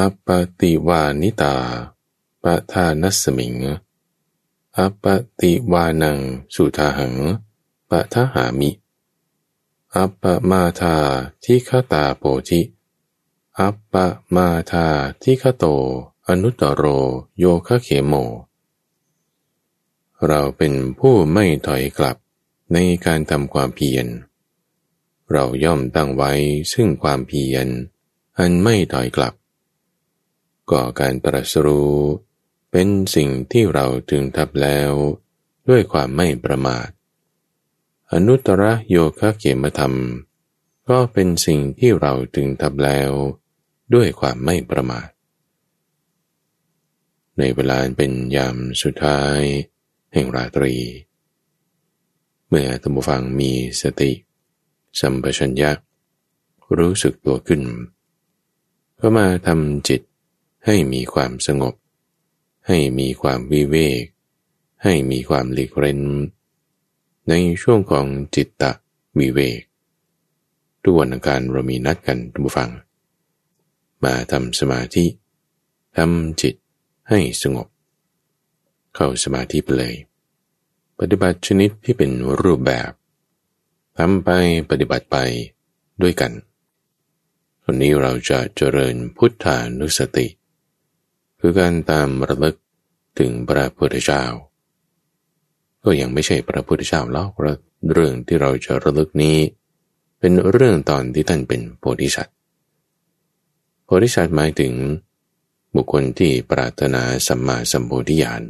อัปปติวานิตาปะทานัสมิง อัปปติวานัง สุทาหังปะทหามิ อัปปมาธาทิคตาโปธิอัปปมาธาทิคโต อนุตตโรโยคะเขโม เราเป็นผู้ไม่ถอยกลับในการทำความเพียร เราย่อมตั้งไว้ซึ่งความเพียร อันไม่ถอยกลับ ก่อการตรัสรู้ เป็นสิ่งที่เราถึงทับแล้ว ด้วยความไม่ประมาท อนุตตรโยคะเขมธรรม ก็เป็นสิ่งที่เราถึงทับแล้ว ด้วยความไม่ประมาท ในเวลาเป็นยามสุดท้าย แห่งราตรี เมื่อธรรมฟังมีสติ สัมปชัญญะรู้สึกตัวขึ้นก็มาทำจิต ให้มีความสงบ ให้มีความวิเวก ให้มีความหลีกเร้น ในช่วงของจิตตะวิเวก ทุกวันอังการเรามีนัดกันทุกฟัง มาทำสมาธิทำจิตให้สงบ เข้าสมาธิไปเลย ปฏิบัติชนิดที่เป็นรูปแบบทำไปปฏิบัติไปด้วยกันวันนี้เราจะเจริญพุทธานุสติ คือการตามระลึกถึงพระพุทธเจ้า ก็ยังไม่ใช่พระพุทธเจ้าแล้วเรื่องที่เราจะระลึกนี้ เป็นเรื่องตอนที่ท่านเป็นโพธิสัตว์โพธิสัตว์หมายถึง บุคคลที่ปรารถนาสัมมาสัมโพธิญาณ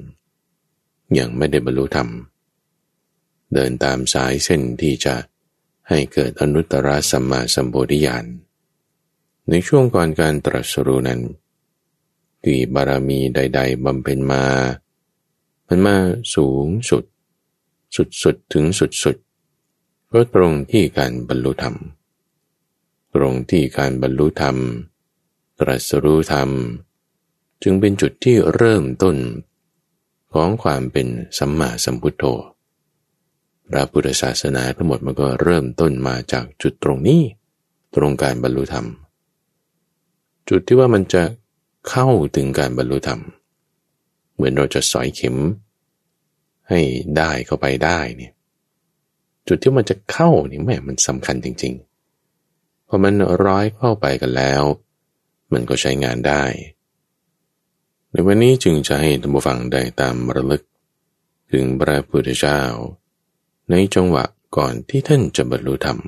ยังไม่ได้บรรลุธรรม เดินตามสายเส้นที่จะให้เกิดอนุตตรสัมมาสัมโพธิญาณในช่วงก่อนการตรัสรู้นั้น ที่บารมีใด ๆบำเพ็ญมา มันมาสูงสุด สุดๆถึงสุดๆก็ตรงที่การบรรลุธรรม ตรงที่การบรรลุธรรม ตรัสรู้ธรรม จึงเป็นจุดที่เริ่มต้น ของความเป็นสัมมาสัมพุทโธพระพุทธศาสนาทั้งหมดมันก็เริ่มต้นมาจากจุดตรงนี้ ตรงการบรรลุธรรม จุดที่ว่ามันจะ เข้าถึงการบรรลุธรรม เหมือนเราจะสอยเข็ม ให้ได้เข้าไปได้เนี่ยจุดที่มันจะเข้านี่แม่มันสำคัญจริงๆพอมันร้อยเข้าไปกันแล้ว มันก็ใช้งานได้ ในวันนี้จึงจะให้ท่านผู้ฟังได้ตามระลึก ถึงพระพุทธเจ้า ในจังหวะก่อนที่ท่านจะบรรลุธรรม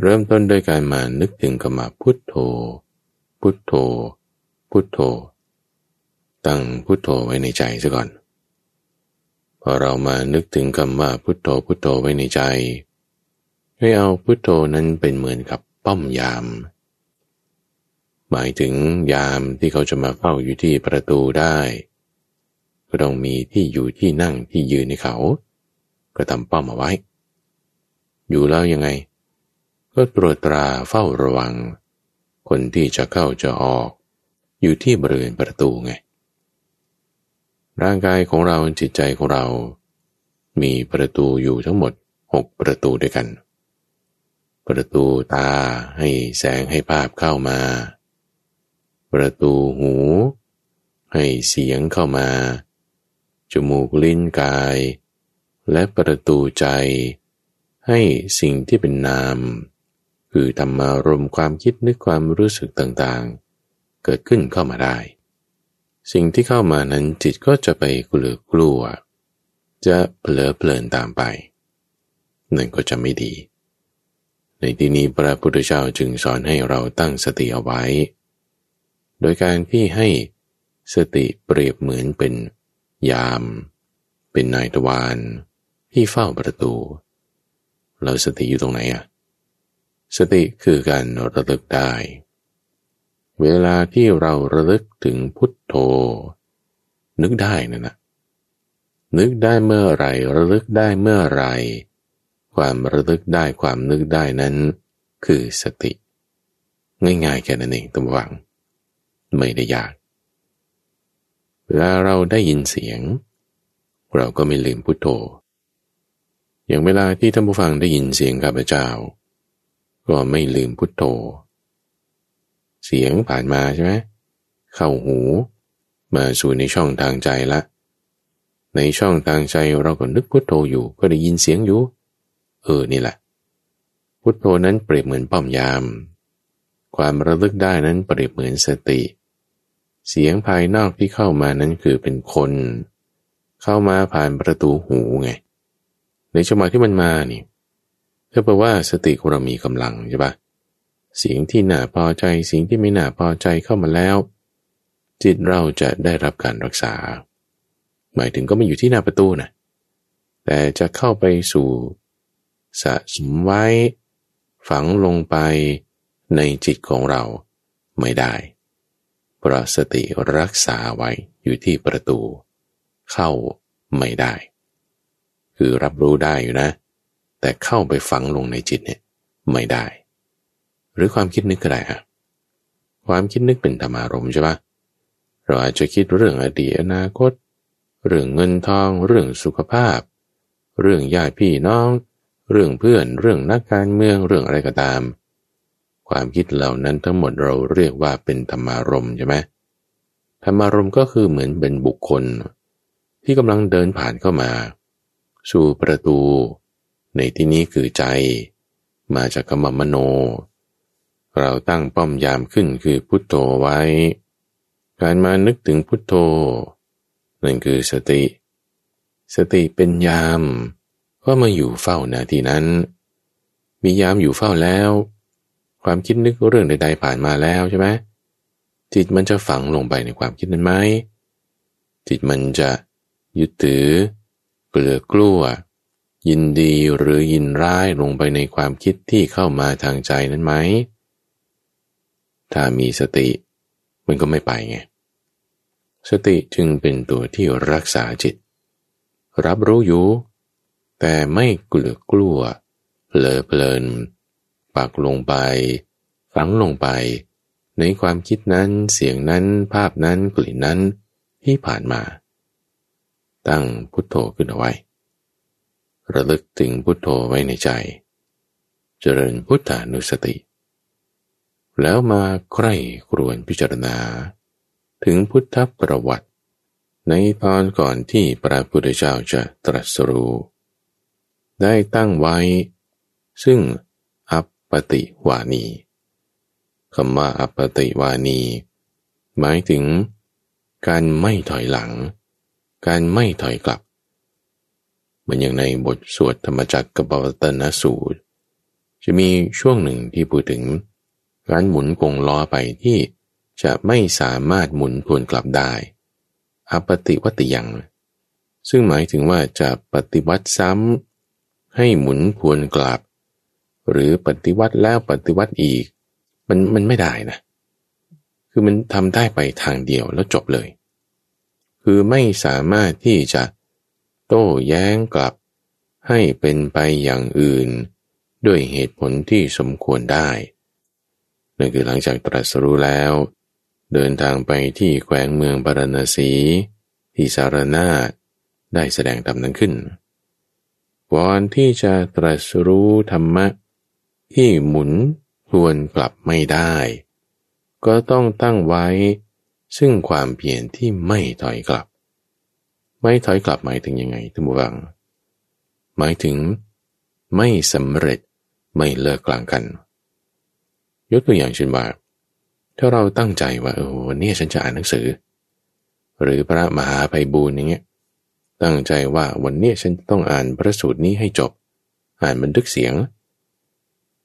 เริ่มต้นโดยการมานึกถึงคำว่าพุทโธ พุทโธ พุทโธ ตั้งพุทโธไว้ในใจซะก่อน พอเรามานึกถึงคำว่าพุทโธพุทโธไว้ในใจ ให้เอาพุทโธนั้นเป็นเหมือนกับป้อมยาม หมายถึงยามที่เขาจะมาเฝ้าอยู่ที่ประตูได้ ก็ต้องมีที่อยู่ที่นั่งที่ยืนในเขา ก็ทำป้อมเอาไว้ อยู่แล้วยังไง ก็ตรวจตราเฝ้าระวัง คนที่จะเข้าจะออก อยู่ที่บริเวณประตูไง ร่างกายของเราจิตใจของเรา มีประตูอยู่ทั้งหมดหกประตูด้วยกัน ประตูตาให้แสงให้ภาพเข้ามา ประตูหู ให้เสียงเข้ามา จมูกลิ้นกาย และประตูใจ ให้สิ่งที่เป็นนาม คือธรรมารมความคิดนึกความรู้สึกต่างๆ เกิดขึ้นเข้ามาได้ สิ่งที่เข้ามานั้นจิตก็จะไปกลือกลัว จะเผลอเพลินตามไป นั่นก็จะไม่ดี ในที่นี้พระพุทธเจ้าจึงสอนให้เราตั้งสติเอาไว้ โดยการที่ให้สติเปรียบเหมือนเป็นยาม เป็นนายตวานที่เฝ้าประตู เราสติอยู่ตรงไหนอะ สติคือการระลึกได้ เวลาที่เราระลึกถึงพุทโธ นึกได้นะนะนึกได้เมื่อไรระลึกได้เมื่อไร ความระลึกได้ความนึกได้นั้น คือสติ ง่ายๆแค่นั้นเองตั้งหวัง ไม่ได้ยากเวลาเราได้ยินเสียง เราก็ไม่ลืมพุทโธ อย่างเวลาที่ท่านผู้ฟังได้ยินเสียงข้าพเจ้า ก็ไม่ลืมพุทโธ เสียงผ่านมาใช่ไหมเข้าหู มาสู่ในช่องทางใจละ ในช่องทางใจเราก็นึกพุทโธอยู่ ก็ได้ยินเสียงอยู่ เออนี่แหละ พุทโธนั้นเปรียบเหมือนป้อมยาม ความระลึกได้นั้นเปรียบเหมือนสติ เสียงภายนอกที่เข้ามานั้นคือเป็นคน เข้ามาผ่านประตูหูไง ในจังหวะที่มันมานี่ ก็แปลว่าสติของเรามีกำลังใช่ปะเสียงที่น่าพอใจสิ่งที่ไม่น่าพอใจเข้ามาแล้ว จิตเราจะได้รับการรักษา หมายถึงก็ไม่อยู่ที่หน้าประตูนะแต่จะเข้าไปสู่สะสมไว้ ฝังลงไปในจิตของเราไม่ได้ เพราะสติรักษาไว้อยู่ที่ประตู เข้าไม่ได้ คือรับรู้ได้อยู่นะ แต่เข้าไปฝังลงในจิตเนี่ยไม่ได้ หรือความคิดนึกก็ได้ฮะความคิดนึกเป็นธรรมารมใช่ปะเราอาจจะคิดเรื่องอดีตอนาคต เรื่องเงินทอง เรื่องสุขภาพ เรื่องญาติพี่น้อง เรื่องเพื่อน เรื่องนักการเมืองเรื่องอะไรก็ตาม ความคิดเหล่านั้นทั้งหมดเราเรียกว่าเป็นธรรมารมใช่ไหมธรรมารมก็คือเหมือนเป็นบุคคล ที่กำลังเดินผ่านเข้ามา สู่ประตู ในที่นี้คือใจ มาจากคำมโน เราตั้งป้อมยามขึ้นคือพุทโธไว้ การมานึกถึงพุทโธ นั่นคือสติ สติเป็นยามก็มาอยู่เฝ้านาทีนั้น มียามอยู่เฝ้าแล้ว ความคิดนึกเรื่องใด ๆ ผ่านมาแล้วใช่ไหมจิตมันจะฝังลงไปในความคิดนั้นไหมจิตมันจะยึดถือเกลือกลั้ว ยินดีหรือยินร้ายลงไปในความคิดที่เข้ามาทางใจนั้นไหม ถ้ามีสติ มันก็ไม่ไปไง สติจึงเป็นตัวที่รักษาจิต รับรู้อยู่ แต่ไม่กลือกลัวเผลอเพลินปักลงไปฝังลงไป ในความคิดนั้นเสียงนั้นภาพนั้นกลิ่นนั้นที่ผ่านมา ตั้งพุทโธขึ้นเอาไว้ ระลึกถึงพุทโธไว้ในใจ เจริญพุทธานุสติ แล้วมาใคร่ครวญพิจารณา ถึงพุทธประวัติ ในตอนก่อนที่พระพุทธเจ้าจะตรัสรู้ได้ตั้งไว้ ซึ่งอัปปติวานีคำว่าอัปปติวานี หมายถึง การไม่ถอยหลัง การไม่ถอยกลับ เหมือนอย่างในบทสวดธรรมจักรกับวัตนสูตร จะมีช่วงหนึ่งที่พูดถึงการหมุนกงล้อไปที่จะไม่สามารถหมุนทวนกลับได้อปฏิวัติยัง ซึ่งหมายถึงว่าจะปฏิวัติซ้ำให้หมุนทวนกลับ หรือปฏิวัติแล้วปฏิวัติอีก มันมันไม่ได้นะ คือมันทำได้ไปทางเดียวแล้วจบเลย คือไม่สามารถที่จะ โต้แย้งกลับ ให้เป็นไปอย่างอื่น ด้วยเหตุผลที่สมควรได้นั่นคือหลังจากตรัสรู้แล้ว เดินทางไปที่แขวงเมืองปารณสี ที่สารนาได้แสดงธรรมนั้นขึ้นก่อนที่จะตรัสรู้ธรรมะ ที่หมุนทวนกลับไม่ได้ ก็ต้องตั้งไว้ ซึ่งความเพียรที่ไม่ถอยกลับ ไม่ถอยกลับหมายถึงยังไงท่านผู้ฟัง หมายถึง ไม่สำเร็จไม่เลิกกลางกัน ยกตัวอย่างเช่นว่า ถ้าเราตั้งใจว่าเออวันนี้ฉันจะอ่านหนังสือ หรือพระมหาภัยบูรณ์อย่างเงี้ยตั้งใจว่าวันนี้ฉันต้องอ่านพระสูตรนี้ให้จบ อ่านบันทึกเสียง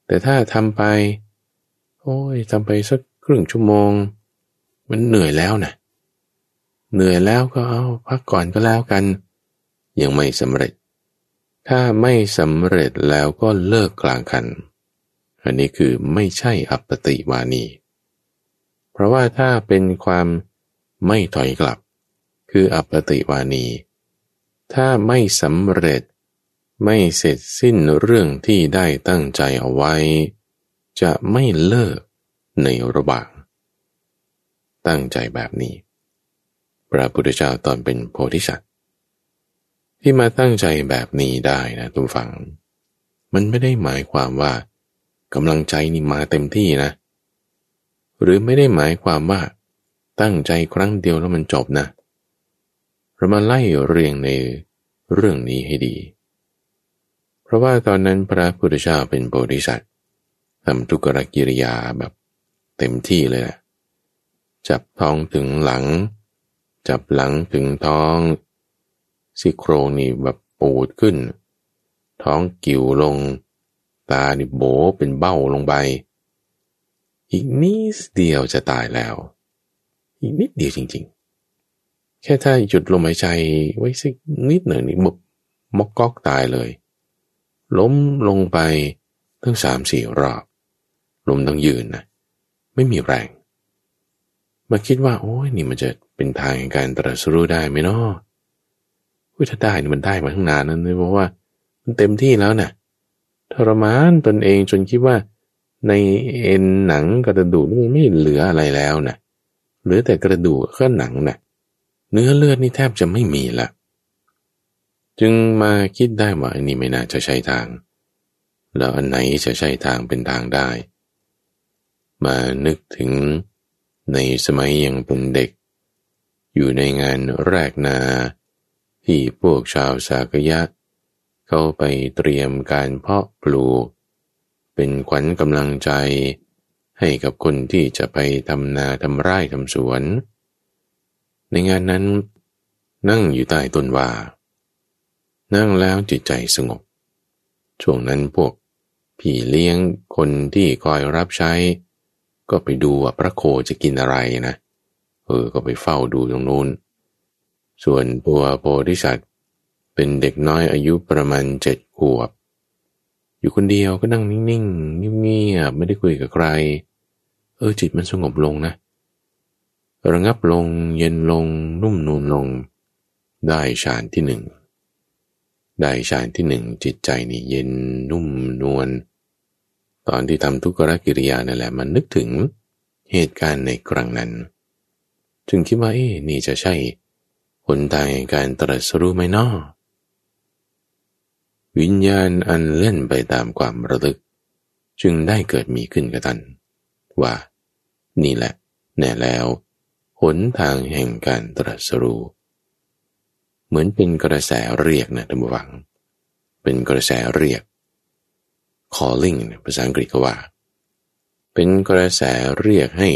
แต่ถ้าทำไป โอ้ยทำไปสักครึ่งชั่วโมง มันเหนื่อยแล้วนะ เหนื่อยแล้วก็เอาพักก่อนก็แล้วกัน ยังไม่สำเร็จ ถ้าไม่สำเร็จแล้วก็เลิกกลางคัน อันนี้คือไม่ใช่อัปปติวานี เพราะว่าถ้าเป็นความไม่ถอยกลับ คืออัปปติวานี ถ้าไม่สำเร็จ ไม่เสร็จสิ้นเรื่องที่ได้ตั้งใจเอาไว้ จะไม่เลิกในระหว่าง ตั้งใจแบบนี้ พระพุทธเจ้าตอนเป็นโพธิสัตว์ที่มาตั้งใจแบบนี้ได้นะทุกฝัง มันไม่ได้หมายความว่ากำลังใจนี่มาเต็มที่นะ หรือไม่ได้หมายความว่า ตั้งใจครั้งเดียวแล้วมันจบนะเรามาไล่เรียงในเรื่องนี้ให้ดี เพราะว่าตอนนั้นพระพุทธเจ้าเป็นโพธิสัตว์ทำทุกรกิริยาแบบเต็มที่เลยนะจับท้องถึงหลัง จับหลังถึงท้องซี่โครงนี่แบบปูดขึ้น ท้องกิ่วลง ตานี่โบเป็นเบ้าลงไป อีกนิดเดียวจะตายแล้ว อีกนิดเดียวจริงๆ แค่ถ้าหยุดลมหายใจไว้สักนิดหนึ่งนี่มุบมอกกอกตายเลย ล้มลงไปตั้งสามสี่รอบลมต้องยืนนะ ไม่มีแรง มาคิดว่า โอ้ยนี่มันจะ เป็นทางในการตรัสรู้ได้ไหมเนาะวิถ้าได้นี่มันได้มาทั้งนานนั้นเลยเพราะว่า มันเต็มที่แล้วนะ่ะทรมานตนเองจนคิดว่า ในเอ็นหนังกระดูกไม่เหลืออะไรแล้วนะเหลือแต่กระดูกก็หนังนะ่ะเนื้อเลือดนี่แทบจะไม่มีละจึงมาคิดได้ว่าอันนี้ไม่น่าจะใช่ทาง แล้วอันไหนจะใช่ทางเป็นทางได้ มานึกถึงในสมัยยังเป็นเด็ก อยู่ในงานแรกนา ที่พวกชาวสากยะ เข้าไปเตรียมการเพาะปลูก เป็นขวัญกำลังใจ ให้กับคนที่จะไปทำนาทำไร่ทำสวน ในงานนั้น นั่งอยู่ใต้ต้นว่า นั่งแล้วจิตใจสงบ ช่วงนั้นพวกพี่เลี้ยงคนที่คอยรับใช้ ก็ไปดูว่าพระโคจะกินอะไรนะเเออก็ไปเฝ้าดูตรงนู้น ส่วนตัวโพธิสัตว์เป็นเด็กน้อยอายุประมาณเจ็ดขวบ อยู่คนเดียวก็นั่งนิ่งๆเงียบๆไม่ได้คุยกับใคร เออจิตมันสงบลงนะระงับลงเย็นลงนุ่มนูนลง ได้ฌานที่หนึ่งได้ฌานที่หนึ่งจิตใจนี่เย็นนุ่มนวลตอนที่ทำทุกขกิริยานั่นแหละมันนึกถึงเหตุการณ์ในครั้งนั้น จึงคิดว่าเอ๊นี่จะใช่หนทางแห่งการตรัสรู้ไหมนอวิญญาณอันเล่นไปตามความระลึก จึงได้เกิดมีขึ้นกับท่านว่า นี่แหละ แน่แล้ว หนทางแห่งการตรัสรู้ เหมือนเป็นกระแสเรียกนะท่านผู้ฟัง เป็นกระแสเรียก calling ภาษาอังกฤษก็ว่า เป็นกระแสเรียกให้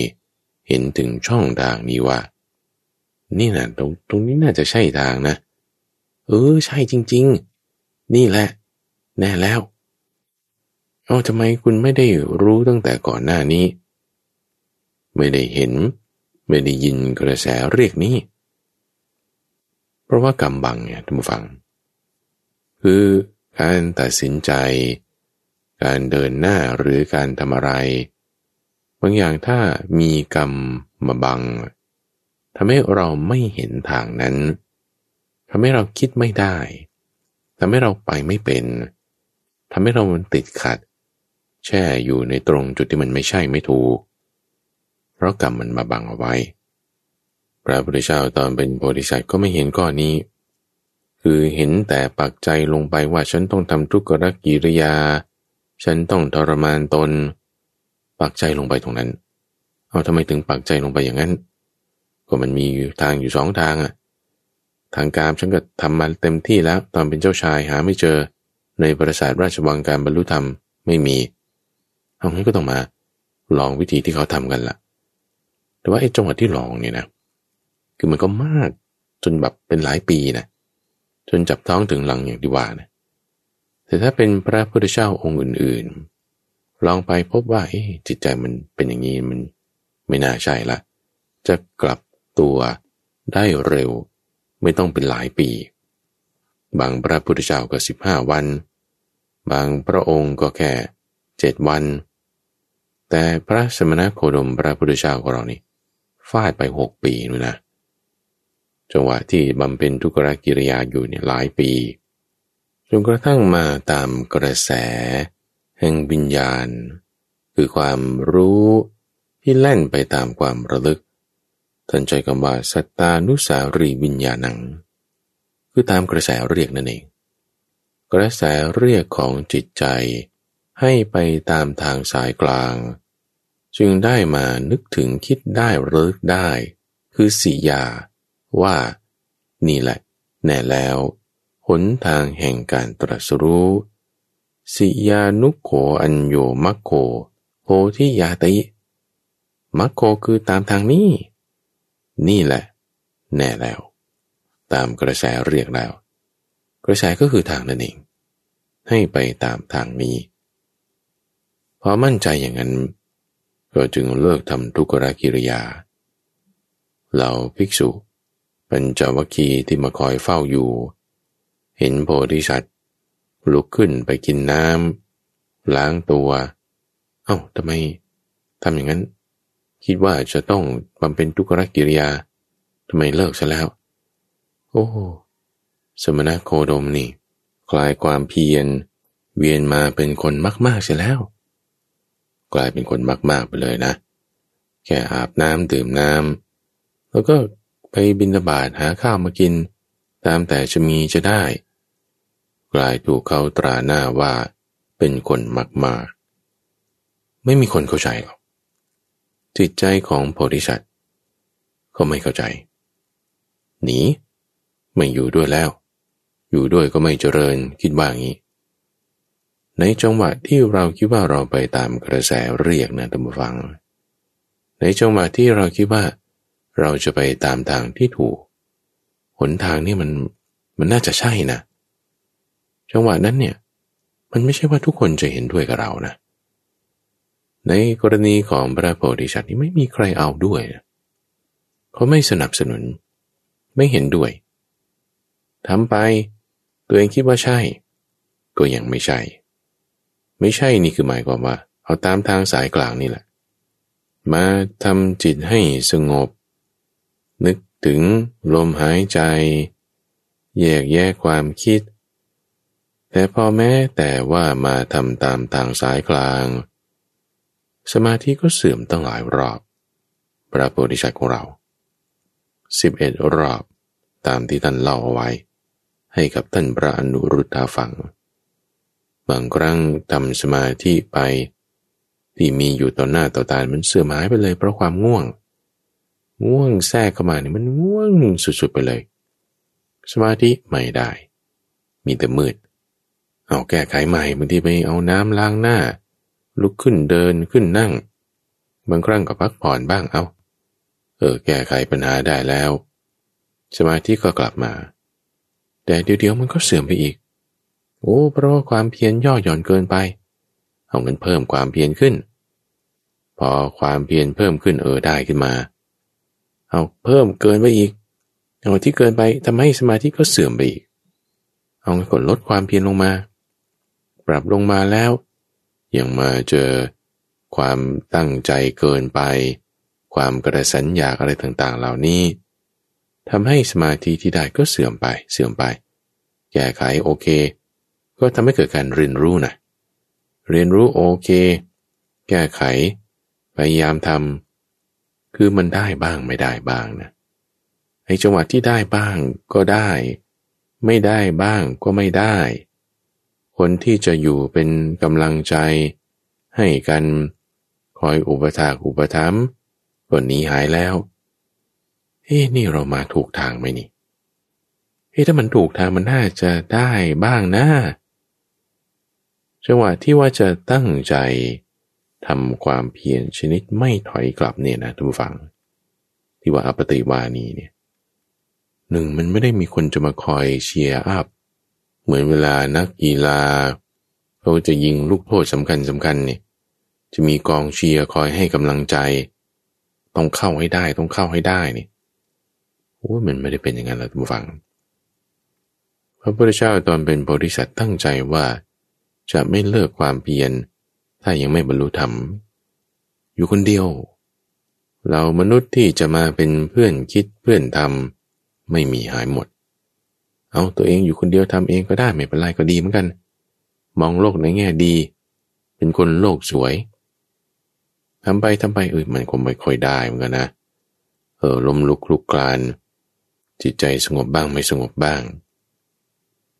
เห็นถึงช่องทางนี้ว่า นี่นะตรงตรงนี้น่าจะใช่ทางนะ เออ ใช่จริง ๆ นี่แหละ แน่แล้วเอาทำไมคุณไม่ได้รู้ตั้งแต่ก่อนหน้านี้ ไม่ได้เห็น ไม่ได้ยินกระแสเรียกนี้ เพราะว่ากำบังเนี่ยท่านผู้ฟัง คือการตัดสินใจ การเดินหน้าหรือการทำอะไร บางอย่างถ้ามีกรรมมาบังทำให้เราไม่เห็นทางนั้นทำให้เราคิดไม่ได้ทำให้เราไปไม่เป็นทำให้เรามันติดขัด แช่อยู่ในตรงจุดที่มันไม่ใช่ไม่ถูก เพราะกรรมมันมาบังเอาไว้ พระพุทธเจ้าตอนเป็นโพธิสัตว์ก็ไม่เห็นก้อนนี้ คือเห็นแต่ปักใจลงไปว่าฉันต้องทำทุกขกิริยา ฉันต้องทรมานตน ปักใจลงไปตรงนั้น เอาทำไมถึงปักใจลงไปอย่างนั้น ก็มันมีทางอยู่สองทางอะทางการฉันก็ทำมาเต็มที่แล้ว ตอนเป็นเจ้าชายหาไม่เจอ ในปราสาทราชวังการบรรลุธรรมไม่มี เอางั้นก็ต้องมา ลองวิธีที่เขาทำกันละ่ะ แต่ว่าไอ้จังหวะที่ลองเนี่ยนะ คือมันก็มากจนแบบเป็นหลายปีนะ จนจับท้องถึงหลังอย่างที่ว่านะแต่ถ้าเป็นพระพุทธเจ้าองค์อื่นๆ ลองไปพบว่าจิตใจมันเป็นอย่างนี้มันไม่น่าใช่ละ จะกลับตัวได้เร็ว ไม่ต้องเป็นหลายปี บางพระพุทธเจ้าก็สิบห้าวัน บางพระองค์ก็แค่เจ็ดวัน แต่พระสมณโคดมพระพุทธเจ้าของเรานี่ฟาดไปหกปีนู่นนะจังหวะที่บำเพ็ญทุกรกิริยาอยู่เนี่ยหลายปีจนกระทั่งมาตามกระแส แห่งวิญญาณ คือความรู้ที่แล่นไปตามความระลึกท่านใจคำว่าสัตตานุสารีวิญญาณัง คือตามกระแสเรียกนั่นเอง กระแสเรียกของจิตใจให้ไปตามทางสายกลาง จึงได้มานึกถึงคิดได้รึกได้ คือสียา ว่า นี่แหละ แน่แล้ว หนทางแห่งการตรัสรู้ สิยานุโขอัญโยมัคโคโพธิยาติ มัคโคคือตามทางนี้ นี่แหละ แน่แล้ว ตามกระแสเรียกแล้ว กระแสก็คือทางนั่นเอง ให้ไปตามทางนี้พอมั่นใจอย่างนั้น ก็จึงเลิกทำทุกรกิริยา เหล่าภิกษุ ปัญจวัคคีย์ที่มาคอยเฝ้าอยู่ เห็นโพธิสัตว ลุกขึ้นไปกินน้ำล้างตัว เอา้าทำไมทำอย่างนั้น คิดว่าจะต้องบำเพ็ญทุกรกิริยาทำไมเลิกซะแล้ว โอ้ สมณะโคดมนี่ คลายความเพียร เวียนมาเป็นคนมากๆเสียแล้ว กลายเป็นคนมากๆไปเลยนะ แค่อาบน้ำดื่มน้ำแล้วก็ไปบินบาตหาข้าวมากิน ตามแต่จะมีจะได้ กลายถูกเขาตราหน้าว่าเป็นคนมากๆ ไม่มีคนเข้าใจหรอก จิตใจของโพธิสัตว์เขาไม่เข้าใจ หนี ไม่อยู่ด้วยแล้ว อยู่ด้วยก็ไม่เจริญคิดว่างี้ ในจังหวะที่เราคิดว่าเราไปตามกระแสเรียกนะท่านผู้ฟัง ในจังหวะที่เราคิดว่า เราจะไปตามทางที่ถูก หนทางนี่มันมันน่าจะใช่นะ จังหวะนั้นเนี่ย มันไม่ใช่ว่าทุกคนจะเห็นด้วยกับเรานะ ในกรณีของพระโพธิสัตว์นี่ไม่มีใครเอาด้วยเขาไม่สนับสนุน ไม่เห็นด้วยทำไป ตัวเองคิดว่าใช่ ก็ยังไม่ใช่ ไม่ใช่นี่คือหมายความว่า เอาตามทางสายกลางนี่แหละ มาทำจิตให้สงบ นึกถึงลมหายใจ แยกแยะความคิด แต่พอแม้แต่ว่ามาทำตามทางสายกลาง สมาธิก็เสื่อมตั้งหลายรอบ พระโพธิสัตว์ของเราสิบเอ็ดรอบตามที่ท่านเล่าเอาไว้ ให้กับท่านพระอนุรุทธาฟัง บางครั้งทำสมาธิไป ที่มีอยู่ต่อหน้าต่อตามันเสื่อมหายไปเลยเพราะความง่วง ง่วงแทรกเข้ามาเนี่ยมันง่วงสุดๆไปเลย สมาธิไม่ได้ มีแต่มืด เอาแก้ไขใหม่บางทีไปเอาน้ำล้างหน้า ลุกขึ้นเดินขึ้นนั่ง บางครั้งก็พักผ่อนบ้างเอาเออแก้ไขปัญหาได้แล้ว สมาธิก็กลับมา แต่เดี๋ยวๆมันก็เสื่อมไปอีก โอ้เพราะว่าความเพียรย่อหย่อนเกินไป เอาเงินเพิ่มความเพียรขึ้น พอความเพียรเพิ่มขึ้นเออได้ขึ้นมา เอาเพิ่มเกินไปอีกเอาที่เกินไปทำให้สมาธิก็เสื่อมไปอีกเอาเงินกดลดความเพียรลงมา ปรับลงมาแล้ว ยังมาเจอความตั้งใจเกินไป ความกระสันอยากอะไรต่างๆ เหล่านี้ทำให้สมาธิที่ได้ก็เสื่อมไปเสื่อมไป แก้ไขโอเค ก็ทำให้เกิดการเรียนรู้นะเรียนรู้โอเค แก้ไข พยายามทำคือมันได้บ้างไม่ได้บ้างนะในจังหวะที่ได้บ้างก็ได้ ไม่ได้บ้างก็ไม่ได้ คนที่จะอยู่เป็นกำลังใจให้กันคอยอุปถากอุปถัมภ์ก็หนีหายแล้ว เฮ้นี่เรามาถูกทางไหมนี่ เฮ้ถ้ามันถูกทางมันน่าจะได้บ้างนะจังหวะที่ว่าจะตั้งใจทำความเพียรชนิดไม่ถอยกลับเนี่ยนะผู้ฟัง ที่ว่าอปติวานีเนี่ยหนึ่งมันไม่ได้มีคนจะมาคอย cheer up เหมือนเวลานักกีฬาเขาจะยิงลูกโทษสำคัญสำคัญเนี่ยจะมีกองเชียร์คอยให้กำลังใจ ต้องเข้าให้ได้ต้องเข้าให้ได้นี่โอ้มันไม่ได้เป็นอย่างนั้นหรอกผู้ฟัง พระพุทธเจ้าตอนเป็นโพธิสัตว์ตั้งใจว่า จะไม่เลิกความเพียรถ้ายังไม่บรรลุธรรม อยู่คนเดียว เรามนุษย์ที่จะมาเป็นเพื่อนคิดเพื่อนทำไม่มีหายหมด เอาตัวเองอยู่คนเดียวทำเองก็ได้ไม่เป็นไรก็ดีเหมือนกัน มองโลกในแง่ดี เป็นคนโลกสวยทำไปทำไปเออมันคงไม่ค่อยได้เหมือนกันนะเออลมลุกลุกกลาน จิตใจสงบบ้างไม่สงบบ้าง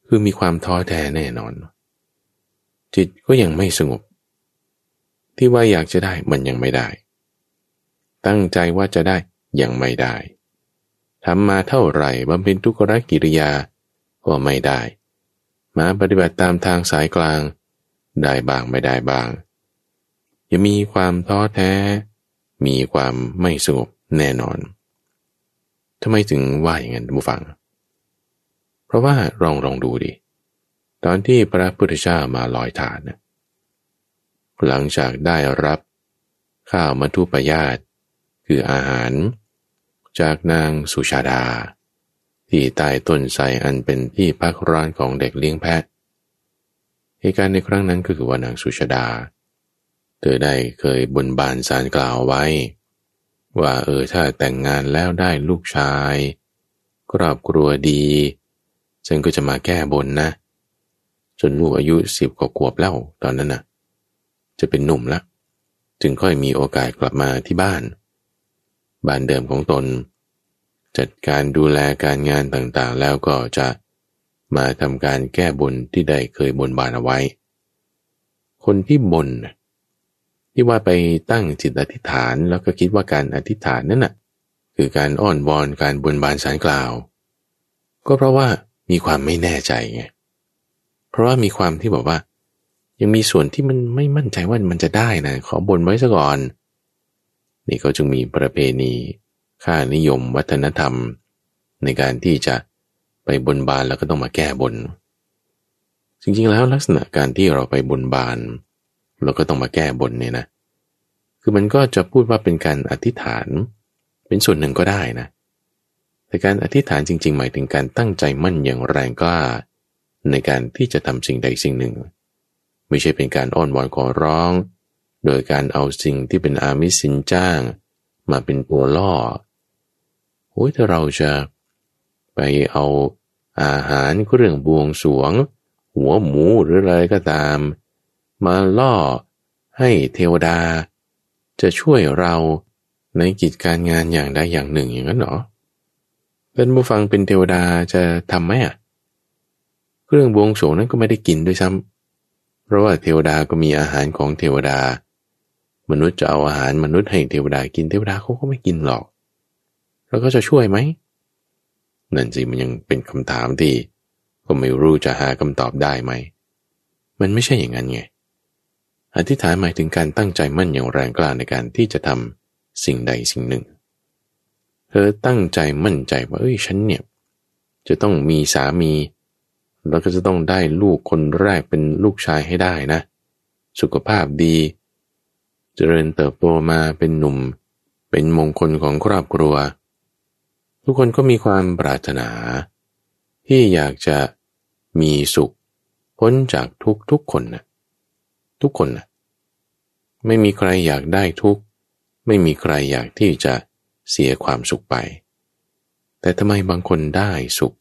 คือมีความท้อแท้แน่นอน จิตก็ยังไม่สงบ ที่ว่าอยากจะได้มันยังไม่ได้ ตั้งใจว่าจะได้ยังไม่ได้ทำมาเท่าไหร่บำเพ็ญทุกขกิริยา ก็ไม่ได้ มาปฏิบัติตามทางสายกลาง ได้บางไม่ได้บางจะมีความท้อแท้ มีความไม่สงบแน่นอนทำไมถึงว่าอย่างนั้นท่านผู้ฟัง เพราะว่าลองลองดูดิ ตอนที่พระพุทธเจ้ามาลอยฐานนะหลังจากได้รับข้าวมัทุปยาตคืออาหาร จากนางสุชาดา ที่ใต้ต้นไทรอันเป็นที่พักร้อนของเด็กเลี้ยงแพะเหตุการณ์ในครั้งนั้นก็คือว่านางสุชดา เธอได้เคยบนบานสารกล่าวไว้ ว่าเออถ้าแต่งงานแล้วได้ลูกชาย ครอบครัวดีฉันก็จะมาแก้บนนะ จนลูกอายุสิบกว่าขวบแล้วตอนนั้นนะ่ะ จะเป็นหนุ่มล้วจึงค่อยมีโอกาสกลับมาที่บ้าน บ้านเดิมของตน จัดการดูแลการงานต่างๆ แล้วก็จะมาทำการแก้บนที่ได้เคยบนบานเอาไว้ คนที่บนที่ว่าไปตั้งจิตอธิษฐานแล้วก็คิดว่าการอธิษฐานนั่นน่ะคือการอ้อนวอนการบนบานสารกล่าว ก็เพราะว่ามีความไม่แน่ใจไงเพราะว่ามีความที่บอกว่า ยังมีส่วนที่มันไม่มั่นใจว่ามันจะได้นะขอบนไว้ซะก่อน นี่ก็จึงมีประเพณี ค่านิยมวัฒนธรรม ในการที่จะไปบนบานแล้วก็ต้องมาแก้บน จริงๆแล้วลักษณะการที่เราไปบนบานแล้วก็ต้องมาแก้บนเนี่ยนะ คือมันก็จะพูดว่าเป็นการอธิษฐาน เป็นส่วนหนึ่งก็ได้นะ แต่การอธิษฐานจริง ๆ หมายถึงการตั้งใจมั่นอย่างแรงกล้า ในการที่จะทำสิ่งใดสิ่งหนึ่ง ไม่ใช่เป็นการอ้อนวอนขอร้อง โดยการเอาสิ่งที่เป็นอามิสินจ้าง มาเป็นตัวล่อ โอ้ยถ้าเราจะไปเอาอาหารเครื่องบวงสวง หัวหมูหรืออะไรก็ตาม มาล่อให้เทวดา จะช่วยเราในกิจการงานอย่างใดอย่างหนึ่งอย่างนั้นหรอเป็นผู้ฟังเป็นเทวดาจะทำไหมอะเครื่องบวงสวงนั้นก็ไม่ได้กินด้วยซ้ำเพราะว่าเทวดาก็มีอาหารของเทวดา มนุษย์จะเอาอาหารมนุษย์ให้เทวดากินเทวดาเขาก็ไม่กินหรอก แล้วก็จะช่วยไหมนั่นสิมันยังเป็นคำถามที่ก็ไม่รู้จะหาคำตอบได้ไหม มันไม่ใช่อย่างนั้นไง อธิษฐานหมายถึงการตั้งใจมั่นอย่างแรงกล้าในการที่จะทำสิ่งใดสิ่งหนึ่ง เธอตั้งใจมั่นใจว่าเอ้ยฉันเนี่ยจะต้องมีสามีเราก็จะต้องได้ลูกคนแรกเป็นลูกชายให้ได้นะ สุขภาพดี เจริญเติบโตมาเป็นหนุ่ม เป็นมงคลของครอบครัว ทุกคนก็มีความปรารถนา ที่อยากจะมีสุข พ้นจากทุกทุกคนนะทุกคนนะไม่มีใครอยากได้ทุกไม่มีใครอยากที่จะเสียความสุขไป แต่ทำไมบางคนได้สุข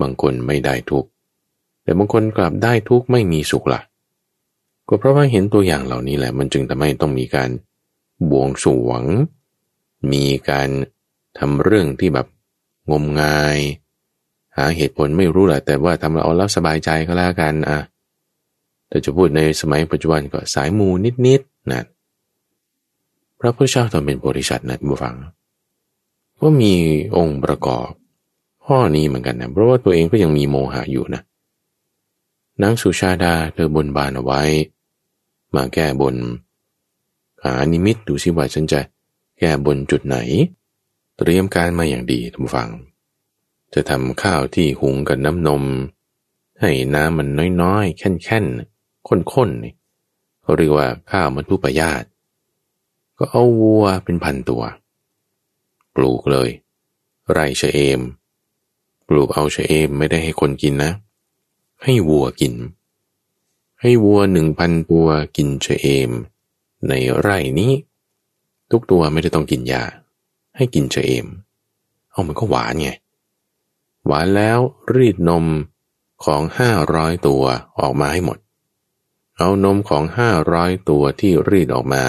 บางคนไม่ได้ทุกแต่บางคนกลับได้ทุกไม่มีสุขละ่ะ ก็เพราะว่าเห็นตัวอย่างเหล่านี้แหละมันจึงทำให้ต้องมีการบวงสวง มีการ ทำเรื่องที่แบบงมงาย หาเหตุผลไม่รู้แหละแต่ว่าทำเอาแล้วสบายใจก็แล้วกันอะแต่จะพูดในสมัยปัจจุบันก็สายมูนิดๆนะพระพุทธเจ้าตอนเป็นบริษัทนะบุฟัง ก็มีองค์ประกอบ ข้อนี้เหมือนกันนะ เพราะว่าตัวเองก็ยังมีโมหะอยู่นะนางสุชาดาเธอบนบานเอาไว้ มาแก้บนหานิมิตดูสิว่าฉันจะแก้บนจุดไหน เตรียมการมาอย่างดีทุกฝัง จะทำข้าวที่หุงกับน้ำนม ให้น้ำมันน้อยๆ แค่นๆข้นๆเขาเรียกว่าข้าวมัทุปยาตก็เอาวัวเป็นพันตัว ปลูกเลย ไรเชเอม ปลูกเอาเชเอมไม่ได้ให้คนกินนะ ให้วัวกิน ให้วัวหนึ่งพันตัวกินเชเอม ในไร่นี้ ทุกตัวไม่ได้ต้องกินยา ให้กินเชเอม เอามันก็หวานไง หวานแล้วรีดนมของห้าร้อยตัวออกมาให้หมด เอานมของห้าร้อยตัวที่รีดออกมา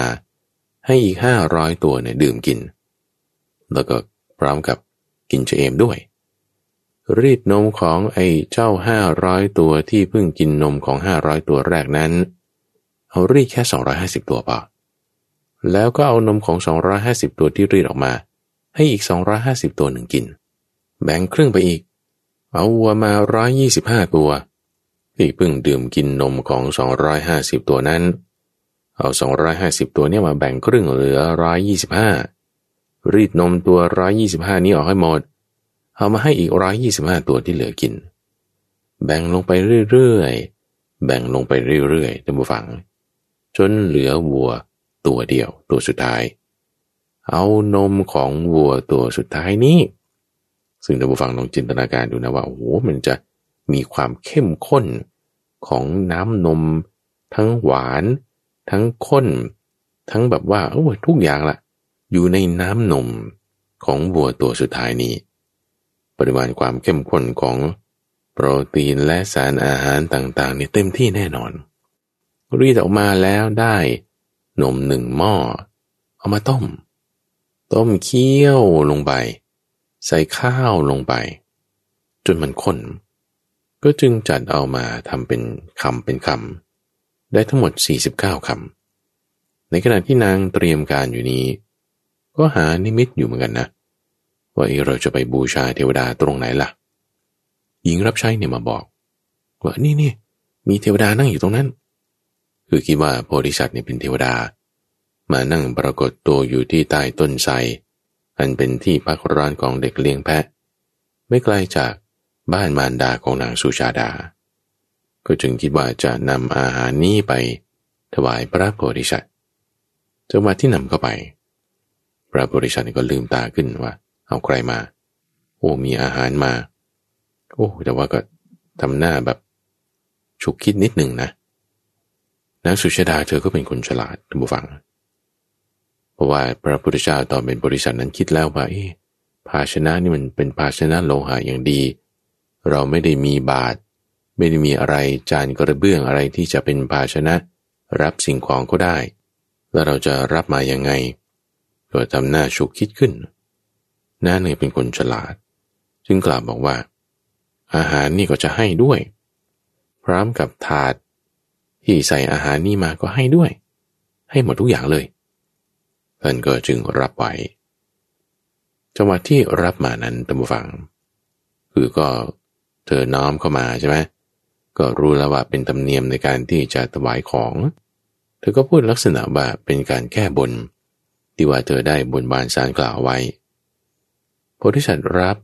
ให้อีกห้าร้อยตัวเนี่ยดื่มกิน แล้วก็พร้อมกับกินเชเอมด้วย รีดนมของไอ้เจ้าห้าร้อยตัวที่เพิ่งกินนมของห้าร้อยตัวแรกนั้น เอารีดแค่สองร้อยห้าสิบตัวพอแล้วก็เอานมของ 250 ตัวที่รีดออกมา ให้อีก 250 ตัวหนึ่งกิน แบ่งครึ่งไปอีก เอาวัวมา 125 ตัว ที่เพิ่งดื่มกินนมของ 250 ตัวนั้น เอา 250 ตัวเนี่ยมาแบ่งครึ่งเหลือ 125 รีดนมตัว 125 นี้ออกให้หมด เอามาให้อีก 125 ตัวที่เหลือกิน แบ่งลงไปเรื่อยๆ แบ่งลงไปเรื่อยๆท่านผู้ฟัง จนเหลือวัวตัวเดียวตัวสุดท้าย เอานมของวัวตัวสุดท้ายนี้ ซึ่งท่านผู้ฟังลองจินตนาการดูนะว่าโอ้โหมันจะมีความเข้มข้นของน้ำนม ทั้งหวาน ทั้งข้น ทั้งแบบว่าโอ้ทุกอย่างละอยู่ในน้ำนมของวัวตัวสุดท้ายนี้ ปริมาณความเข้มข้นของโปรตีนและสารอาหารต่างๆนี่เต็มที่แน่นอน รีดออกมาแล้วได้ นมหนึ่งหม้อ เอามาต้ม ต้มเคี่ยวลงไป ใส่ข้าวลงไป จนมันข้น ก็จึงจัดเอามาทำเป็นคำเป็นคำได้ทั้งหมด 49คำในขณะที่นางเตรียมการอยู่นี้ ก็หานิมิตอยู่เหมือนกันนะ ว่าเราจะไปบูชาเทวดาตรงไหนล่ะ หญิงรับใช้เนี่ยมาบอก ว่านี่นี่มีเทวดานั่งอยู่ตรงนั้น คือคิดว่าโพธิสัตว์เนี่ยเป็นเทวดา มานั่งปรากฏตัวอยู่ที่ใต้ต้นไทรอันเป็นที่พักร้อนของเด็กเลี้ยงแพะ ไม่ไกลจากบ้านมารดาของนางสุชาดา ก็จึงคิดว่าจะนำอาหารนี้ไปถวายพระโพธิสัตว์จังหวะที่นำเข้าไป พระโพธิสัตว์ก็ลืมตาขึ้นว่า เอาใครมา โอ้มีอาหารมา โอ้แต่ว่าก็ทำหน้าแบบฉุกคิดนิดหนึ่งนะนางสุชาดาเธอก็เป็นคนฉลาดท่านผู้ฟังเราะว่าพระพุทธเจ้าตอนเป็นบริษัทนั้นคิดแล้วว่าภาชนะนี่มันเป็นภาชนะโลหะอย่างดี เราไม่ได้มีบาทไม่ได้มีอะไรจานกระเบื้องอะไรที่จะเป็นภาชนะ รับสิ่งของก็ได้ แล้วเราจะรับมาอย่างไงก็ทำหน้าฉุกคิดขึ้น หน้าเนยเป็นคนฉลาด จึงกล่าวบอกว่า อาหารนี่ก็จะให้ด้วย พร้อมกับถาด ที่ใส่อาหารนี่มาก็ให้ด้วย ให้หมดทุกอย่างเลย ท่านก็จึงรับไว้ จังหวะที่รับมานั้นตัมฟัง คือก็เธอน้อมเข้ามาใช่ไหมก็รู้แล้วว่าเป็นธรรมเนียมในการที่จะถวายของ เธอก็พูดลักษณะว่าเป็นการแก้บน ที่ว่าเธอได้บนบานสารกล่าวไว้โพธิสัตว์รับ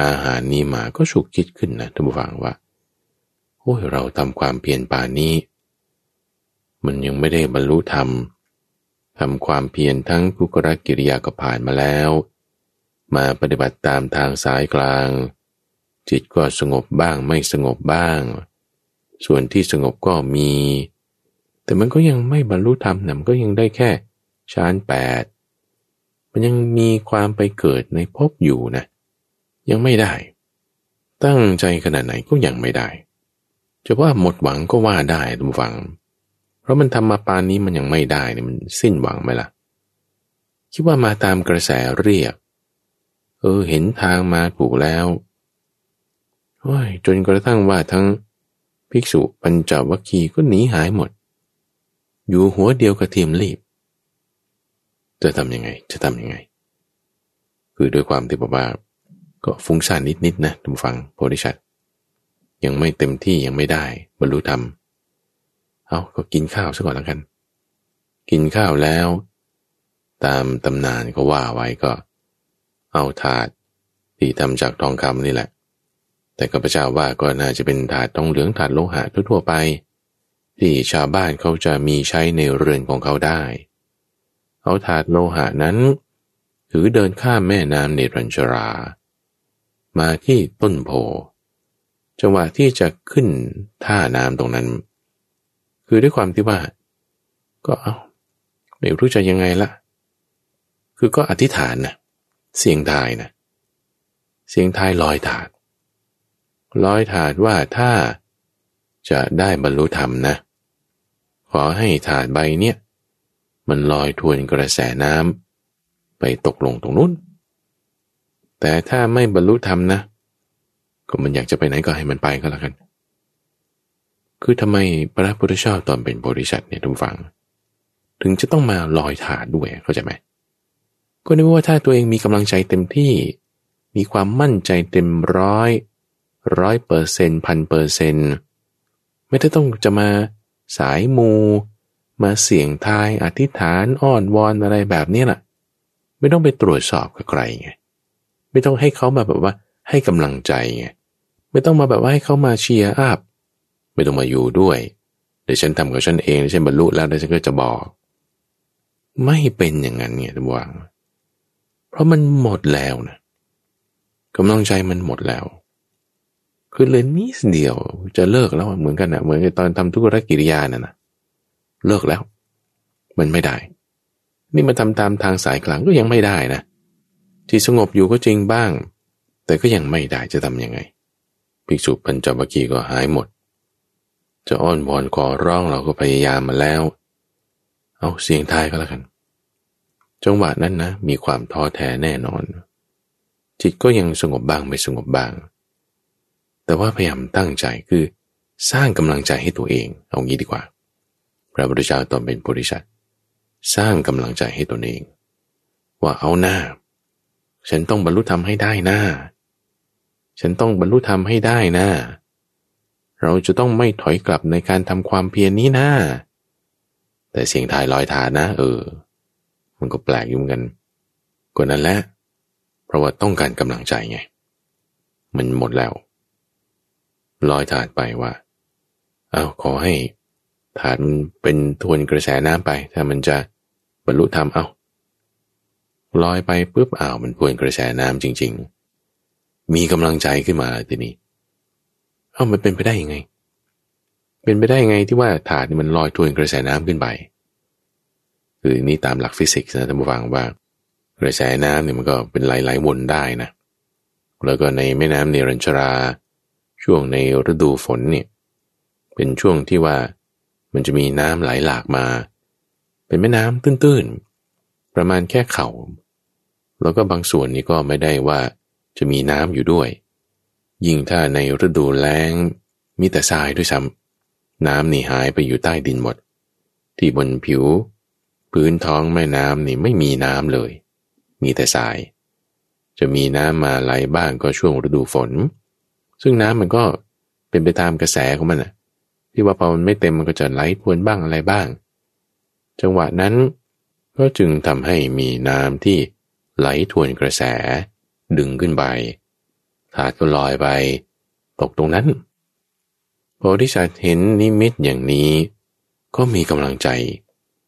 อาหารนี้มาก็ฉุกคิดขึ้นนะท่านผู้ฟังว่าโอ้ยเราทำความเพียรป่านนี้ มันยังไม่ได้บรรลุธรรม ทำความเพียรทั้งกุกรกิริยาก็ผ่านมาแล้ว มาปฏิบัติตามทางสายกลาง จิตก็สงบบ้างไม่สงบบ้าง ส่วนที่สงบก็มี แต่มันก็ยังไม่บรรลุธรรมนะมันก็ยังได้แค่ชานแปดมันยังมีความไปเกิดในภพอยู่นะ ยังไม่ได้ ตั้งใจขนาดไหนก็ยังไม่ได้จะว่าหมดหวังก็ว่าได้ทุกฝัง เพราะมันทำมาปานนี้มันยังไม่ได้เนี่ยมันสิ้นหวังไหมล่ะ คิดว่ามาตามกระแสเรียก เออเห็นทางมาถูกแล้วโอ้ยจนกระทั่งว่าทั้งภิกษุปัญจวัคคีย์ก็หนีหายหมด อยู่หัวเดียวกับเทียมรีบ จะทำยังไง จะทำยังไง คือด้วยความที่บอกว่าก็ฟุ้งซ่านนิดๆนะทุกฟังโพธิชัดยังไม่เต็มที่ยังไม่ได้ บรรลุธรรมเอาก็กินข้าวซะก่อนแล้วกัน กินข้าวแล้ว ตามตำนานก็ว่าไว้ก็ เอาถาดที่ทำจากทองคำนี่แหละ แต่ข้าพเจ้าว่าก็น่าจะเป็นถาดทองเหลืองถาดโลหะทั่วไป ที่ชาวบ้านเขาจะมีใช้ในเรือนของเขาได้ เอาถาดโลหะนั้นถือเดินข้ามแม่น้ำเนรัญชรา มาที่ต้นโพจังหวะที่จะขึ้นท่าน้ำตรงนั้น คือด้วยความที่ว่า ก็เอาไม่รู้จะยังไงละคือก็อธิษฐานนะเสียงทายนะเสียงทายลอยถาดลอยถาดว่าถ้าจะได้บรรลุธรรมนะ ขอให้ถาดใบเนี้ยมันลอยทวนกระแสน้ำไปตกลงตรงนู้น แต่ถ้าไม่บรรลุธรรมนะ ก็มันอยากจะไปไหนก็ให้มันไปก็แล้วกัน คือทำไมพระพุทธเจ้าตอนเป็นบริษัทเนี่ยทุกฝัง ถึงจะต้องมาลอยถาดด้วยเข้าใจไหมก็นึกว่าถ้าตัวเองมีกำลังใจเต็มที่ มีความมั่นใจเต็มร้อยร้อยเปอร์เซ็นพันเปอร์เซ็นไม่ได้ต้องจะมาสายมู มาเสี่ยงทายอธิษฐานอ้อนวอนอะไรแบบนี้แหละไม่ต้องไปตรวจสอบกับใครไงไม่ต้องให้เขามาแบบว่าให้กำลังใจไงไม่ต้องมาแบบว่าให้เขามาเชียร์อัพ ไม่ต้องมาอยู่ด้วยเดี๋ยวฉันทำกับฉันเองฉันบรรลุแล้วเดี๋ยวฉันก็จะบอก ไม่เป็นอย่างนั้นไงทุกวังเพราะมันหมดแล้วนะกำลังใจมันหมดแล้ว คือเลยนิดเดียวจะเลิกแล้วเหมือนกันนะเหมือนตอนทำทุกรกิริยาน่ะนะเลิกแล้ว มันไม่ได้ นี่มาทำตามทางสายกลางก็ยังไม่ได้นะที่สงบอยู่ก็จริงบ้าง แต่ก็ยังไม่ได้จะทำยังไงภิกษุปัญจวัคคีย์ก็หายหมด จะอ้อนวอนขอร้องเราก็พยายามมาแล้ว เอาเสียงทายก็แล้วกัน จังหวะนั้นนะ มีความท้อแท้แน่นอน จิตก็ยังสงบบ้างไม่สงบบ้าง แต่ว่าพยายามตั้งใจคือ สร้างกำลังใจให้ตัวเอง เอางี้ดีกว่า พระพุทธเจ้าตอนเป็นบริษัทสร้างกำลังใจให้ตนเอง ว่าเอาหน้า ฉันต้องบรรลุธรรมให้ได้หน้า ฉันต้องบรรลุธรรมให้ได้หนะ เราจะต้องไม่ถอยกลับในการทำความเพียรนนี้นะ แต่เสียงทายลอยฐานนะ เออ มันก็แปลกยู่เหมือนกันกว่านั้นแหละ เพราะว่าต้องการกำลังใจไง มันหมดแล้ว ลอยถาดไปว่า เอาขอให้ถาดมันเป็นทวนกระแสน้ำไป ถ้ามันจะบรรลุธรรมเอาลอยไปปุ๊บอ้าวมันทวนกระแสน้ำจริง ๆ มีกำลังใจขึ้นมาทีนี้ เอ้ามันเป็นไปได้ยังไง เป็นไปได้ยังไงที่ว่าถาดนี่มันลอยทวนกระแสน้ำขึ้นไปคือนี่ตามหลักฟิสิกส์นะท่านผู้ฟังว่ากระแสน้ำเนี่ยมันก็เป็นไหลๆวนได้นะ แล้วก็ในแม่น้ำเนรัญชรา ช่วงในฤดูฝนเนี่ยเป็นช่วงที่ว่ามันจะมีน้ำไหลหลากมา เป็นแม่น้ำตื้นๆ ประมาณแค่เขา่าแล้วก็บางส่วนนี้ก็ไม่ได้ว่าจะมีน้ำอยู่ด้วย ยิ่งถ้าในฤดูแล้งมีแต่ทรายด้วยซ้ำน้ำนี่หายไปอยู่ใต้ดินหมด ที่บนผิว พื้นท้องแม่น้ำนี่ไม่มีน้ำเลย มีแต่ทราย จะมีน้ำมาไหลบ้างก็ช่วงฤดูฝน ซึ่งน้ำมันก็เป็นไปตามกระแสของมันอะที่ว่าพอมันไม่เต็มมันก็จะไหลพวนบ้างอะไรบ้าง จังหวะนั้นก็จึงทำให้มีน้ำที่ไหลทวนกระแสดึงขึ้นไป ถาดก็ลอยไปตกตรงนั้นพอที่ฉันเห็นนิมิตอย่างนี้ ก็มีกำลังใจ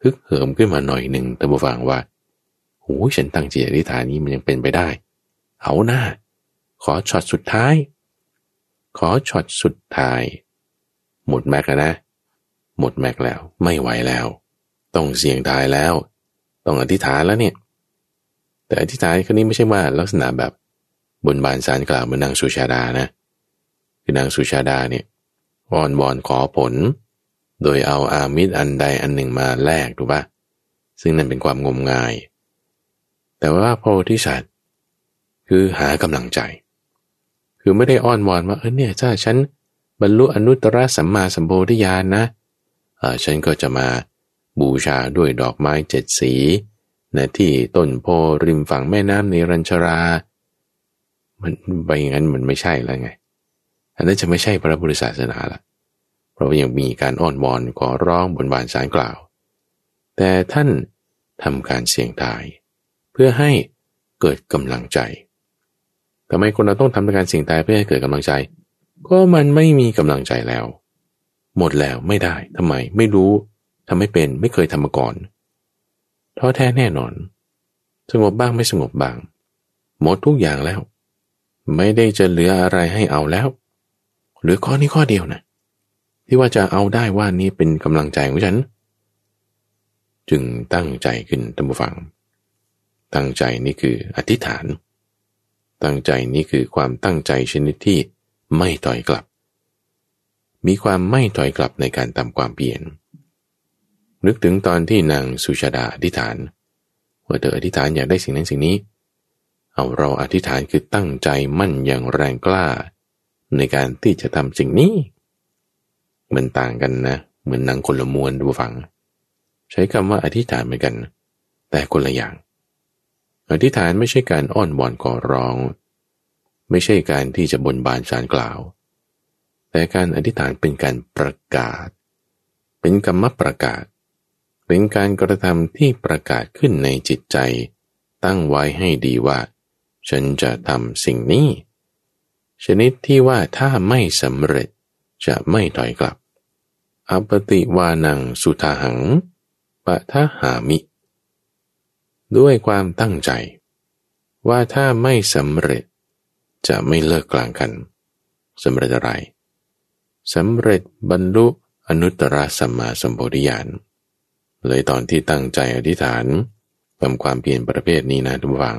ฮึกเหิมขึ้นมาหน่อยหนึ่งแต่บฟังว่าโอ้ฉันตั้งจิตอธิษฐานนี้มันยังเป็นไปได้ เอาหน้า ขอช็อตสุดท้าย ขอช็อตสุดท้าย หมดแม็กแล้วนะ หมดแม็กแล้ว ไม่ไหวแล้ว ต้องเสี่ยงตายแล้ว ต้องอธิษฐานแล้วเนี่ย แต่อธิษฐานครั้นี้ไม่ใช่ว่าลักษณะแบบ บนบานสารกล่าวเหมือนนางสุชาดานะ คือนางสุชาดาเนี่ยวอนวอนขอผล โดยเอาอามิตรอันใดอันหนึ่งมาแลกถูกปะซึ่งนั่นเป็นความงมงาย แต่ว่าโพธิสัตว์คือหากำลังใจ คือไม่ได้อ้อนวอนว่าเออเนี่ยถ้าฉันบรรลุอนุตตรสัมมาสัมโพธิญาณนะเออฉันก็จะมาบูชาด้วยดอกไม้เจ็ดสีนะที่ต้นโพริมฝั่งแม่น้ำในรัญชรา มันไปอย่างนั้นมันไม่ใช่แล้วไง อันนั้นจะไม่ใช่พระพุทธศาสนาละเพราะว่ายังมีการอ้อนวอนขอร้องบนบานสารกล่าว แต่ท่านทำการเสี่ยงตาย เพื่อให้เกิดกำลังใจทำไมคนเราต้องทำการเสี่ยงตายเพื่อให้เกิดกำลังใจ ก็มันไม่มีกำลังใจแล้ว หมดแล้วไม่ได้ทำไมไม่รู้ทำไม่เป็นไม่เคยทำมาก่อนท้อแท้แน่นอน สงบบ้างไม่สงบบ้าง หมดทุกอย่างแล้ว ไม่ได้จะเหลืออะไรให้เอาแล้ว หรือข้อนี้ข้อเดียวนะที่ว่าจะเอาได้ว่านี้เป็นกำลังใจของฉัน จึงตั้งใจขึ้นตั้งฟัง ตั้งใจนี่คืออธิษฐาน ตั้งใจนี้คือความตั้งใจชนิดที่ไม่ต่อยกลับ มีความไม่ถอยกลับในการทำความเปลี่ยน นึกถึงตอนที่นางสุชาดาอธิษฐานว่าเธออธิษฐานอยากได้สิ่งนั้นสิ่งนี้ เอาเราอธิษฐานคือตั้งใจมั่นอย่างแรงกล้า ในการที่จะทำสิ่งนี้ มันต่างกันนะ เหมือนนางคนละมวลดูฟัง ใช้คำว่าอธิษฐานเหมือนกัน แต่คนละอย่าง อธิษฐานไม่ใช่การอ้อนวอนขอร้อง ไม่ใช่การที่จะบนบานสารกล่าว แต่การอธิษฐานเป็นการประกาศ เป็นกรรมประกาศ เป็นการกระทำที่ประกาศขึ้นในจิตใจ ตั้งไว้ให้ดีว่า ฉันจะทำสิ่งนี้ ชนิดที่ว่าถ้าไม่สำเร็จจะไม่ถอยกลับ อปติวานังสุทาหังปะทะหามิ ด้วยความตั้งใจ ว่าถ้าไม่สำเร็จ จะไม่เลิกกลางกันสำเร็จอะไรสำเร็จบรรลุอนุตตรสัมมาสัมโพธิญาณเลยตอนที่ตั้งใจอธิษฐานทำความเพียรประเภทนี้นะทุกฝัง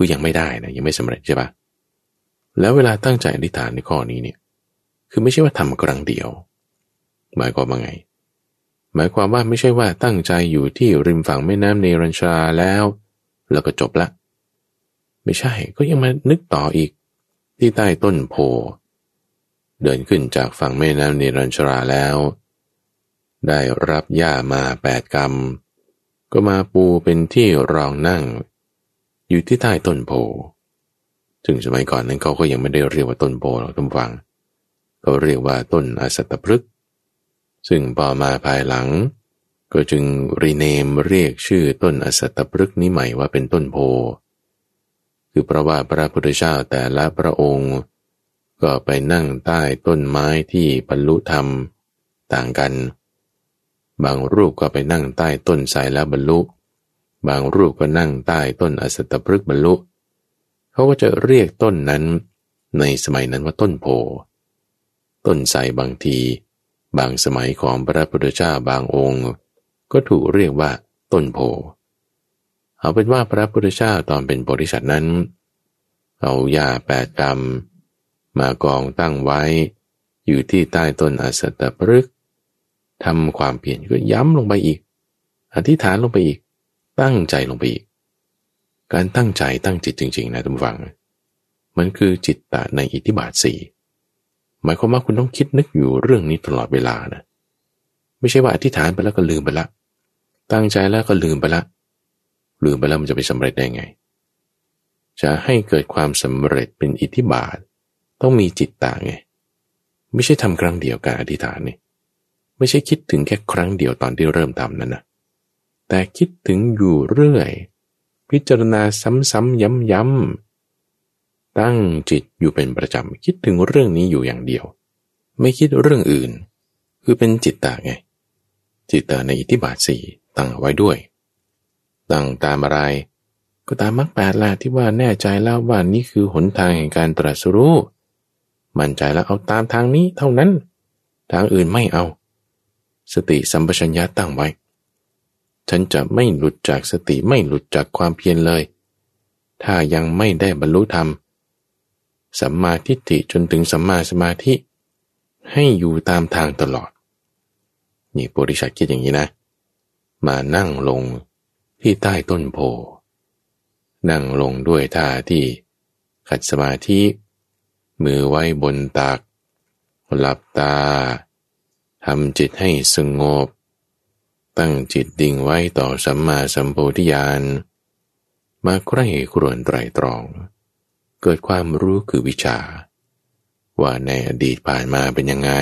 คือยังไม่ได้นะยังไม่สำเร็จใช่ปะแล้วเวลาตั้งใจอธิษฐานในข้อนี้เนี่ยคือไม่ใช่ว่าทำครั้งเดียว หมายความว่าไง หมายความว่าไม่ใช่ว่าตั้งใจอยู่ที่ริมฝั่งแม่น้ำเนรัญชาแล้ว แล้วก็จบละ ไม่ใช่ก็ยังมานึกต่ออีก ที่ใต้ต้นโพเดินขึ้นจากฝั่งแม่น้ำเนรัญชราแล้ว ได้รับหญ้ามาแปดกรรมก็มาปูเป็นที่รองนั่ง อยู่ที่ใต้ต้นโพถึงสมัยก่อนนั้นเขาก็ยังไม่ได้เรียกว่าต้นโพหรอกทุกฝัง เขาเรียกว่าต้นอสัตพฤกษ์ซึ่งพอมาภายหลัง ก็จึงรีเนมเรียกชื่อต้นอสัตพฤกษ์นี้ใหม่ว่าเป็นต้นโพ คือเพราะว่าพระพุทธเจ้าแต่ละพระองค์ ก็ไปนั่งใต้ต้นไม้ที่บรรลุธรรมต่างกัน บางรูปก็ไปนั่งใต้ต้นไทรแล้วบรรลุ บางรูปก็นั่งใต้ต้นอสัตพฤกษ์บรรลุ เขาก็จะเรียกต้นนั้น ในสมัยนั้นว่าต้นโพ ต้นไทรบางที บางสมัยของพระพุทธเจ้าบางองค์ ก็ถูกเรียกว่าต้นโพ เอาเป็นว่าพระพุทธเจ้าตอนเป็นบริษัทนั้น เอายาแปดกรรมมากองตั้งไว้ อยู่ที่ใต้ต้นอสัตปรึกทำความเปลี่ยนก็ย้ำลงไปอีก อธิษฐานลงไปอีก ตั้งใจลงไปอีก การตั้งใจตั้งจิตจริง ๆ นะทุกฝัง มันคือจิตตะในอิทธิบาทสี่หมายความว่าคุณต้องคิดนึกอยู่เรื่องนี้ตลอดเวลานะ ไม่ใช่ว่าอธิษฐานไปแล้วก็ลืมไปละ ตั้งใจแล้วก็ลืมไปละ ลืมไปแล้วมันจะไปสำเร็จได้ไง จะให้เกิดความสำเร็จเป็นอิทธิบาท ต้องมีจิตตาไง ไม่ใช่ทำครั้งเดียวการอธิษฐานนี่ ไม่ใช่คิดถึงแค่ครั้งเดียวตอนที่เริ่มทำนั่นนะ แต่คิดถึงอยู่เรื่อย พิจารณาซ้ำๆย้ำๆตั้งจิตอยู่เป็นประจำคิดถึงเรื่องนี้อยู่อย่างเดียว ไม่คิดเรื่องอื่น คือเป็นจิตตาไง จิตตาในอิทธิบาทสี่ตั้งไว้ด้วย ตั้งตามอะไร ก็ตามมรรคแปดละที่ว่าแน่ใจแล้วว่านี่คือหนทางแห่งการตรัสรู้มั่นใจแล้วเอาตามทางนี้เท่านั้น ทางอื่นไม่เอา สติสัมปชัญญะตั้งไว้ ฉันจะไม่หลุดจากสติไม่หลุดจากความเพียรเลย ถ้ายังไม่ได้บรรลุธรรม สัมมาทิฏฐิจนถึงสัมมาสมาธิ ให้อยู่ตามทางตลอด นี่โพธิสัตว์คิดอย่างนี้นะ มานั่งลงที่ใต้ต้นโพ นั่งลงด้วยท่าที่ขัดสมาธิ มือไว้บนตัก หลับตาทำจิตให้สงบ ตั้งจิตดิ่งไว้ต่อสัมมาสัมโพธิญาณมาใคร่ครวญไตรตรอง เกิดความรู้คือวิชา ว่าในอดีตผ่านมาเป็นยังไง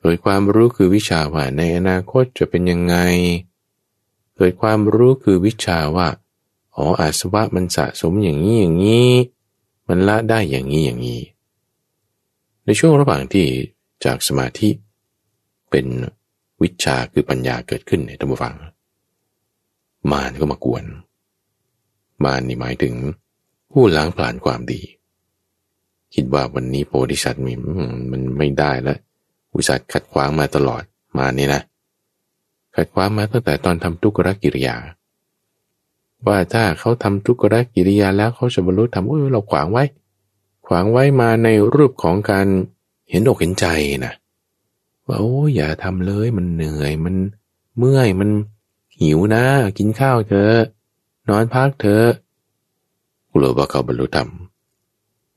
เกิดความรู้คือวิชาว่าในอนาคตจะเป็นยังไง เกิดความรู้คือวิชาว่าอ๋ออาสวะมันสะสมอย่างนี้อย่างนี้ มันละได้อย่างนี้อย่างนี้ ในช่วงระหว่างที่จากสมาธิเป็น วิชาคือปัญญาเกิดขึ้นในธรรมฟัง มารก็มากวน มารนี่หมายถึง ผู้ล้างผลาญความดี คิดว่าวันนี้โพธิสัตว์มีมันไม่ได้แล้วอุสัตว์ขัดขวางมาตลอดมานี่นะ ขัดขวางมาตั้งแต่ตอนทำทุกขกิริยา ว่าถ้าเขาทำทุกขกิริยาแล้วเขาจะบรรลุธรรมโอ้ยเราขวางไว้ ขวางไว้มาในรูปของการเห็นอกเห็นใจนะ ว่าโอ้ยอย่าทำเลยมันเหนื่อยมันเมื่อยมันหิวนะ กินข้าวเถอะนอนพักเถอะกลัวว่าเขาบรรลุธรรม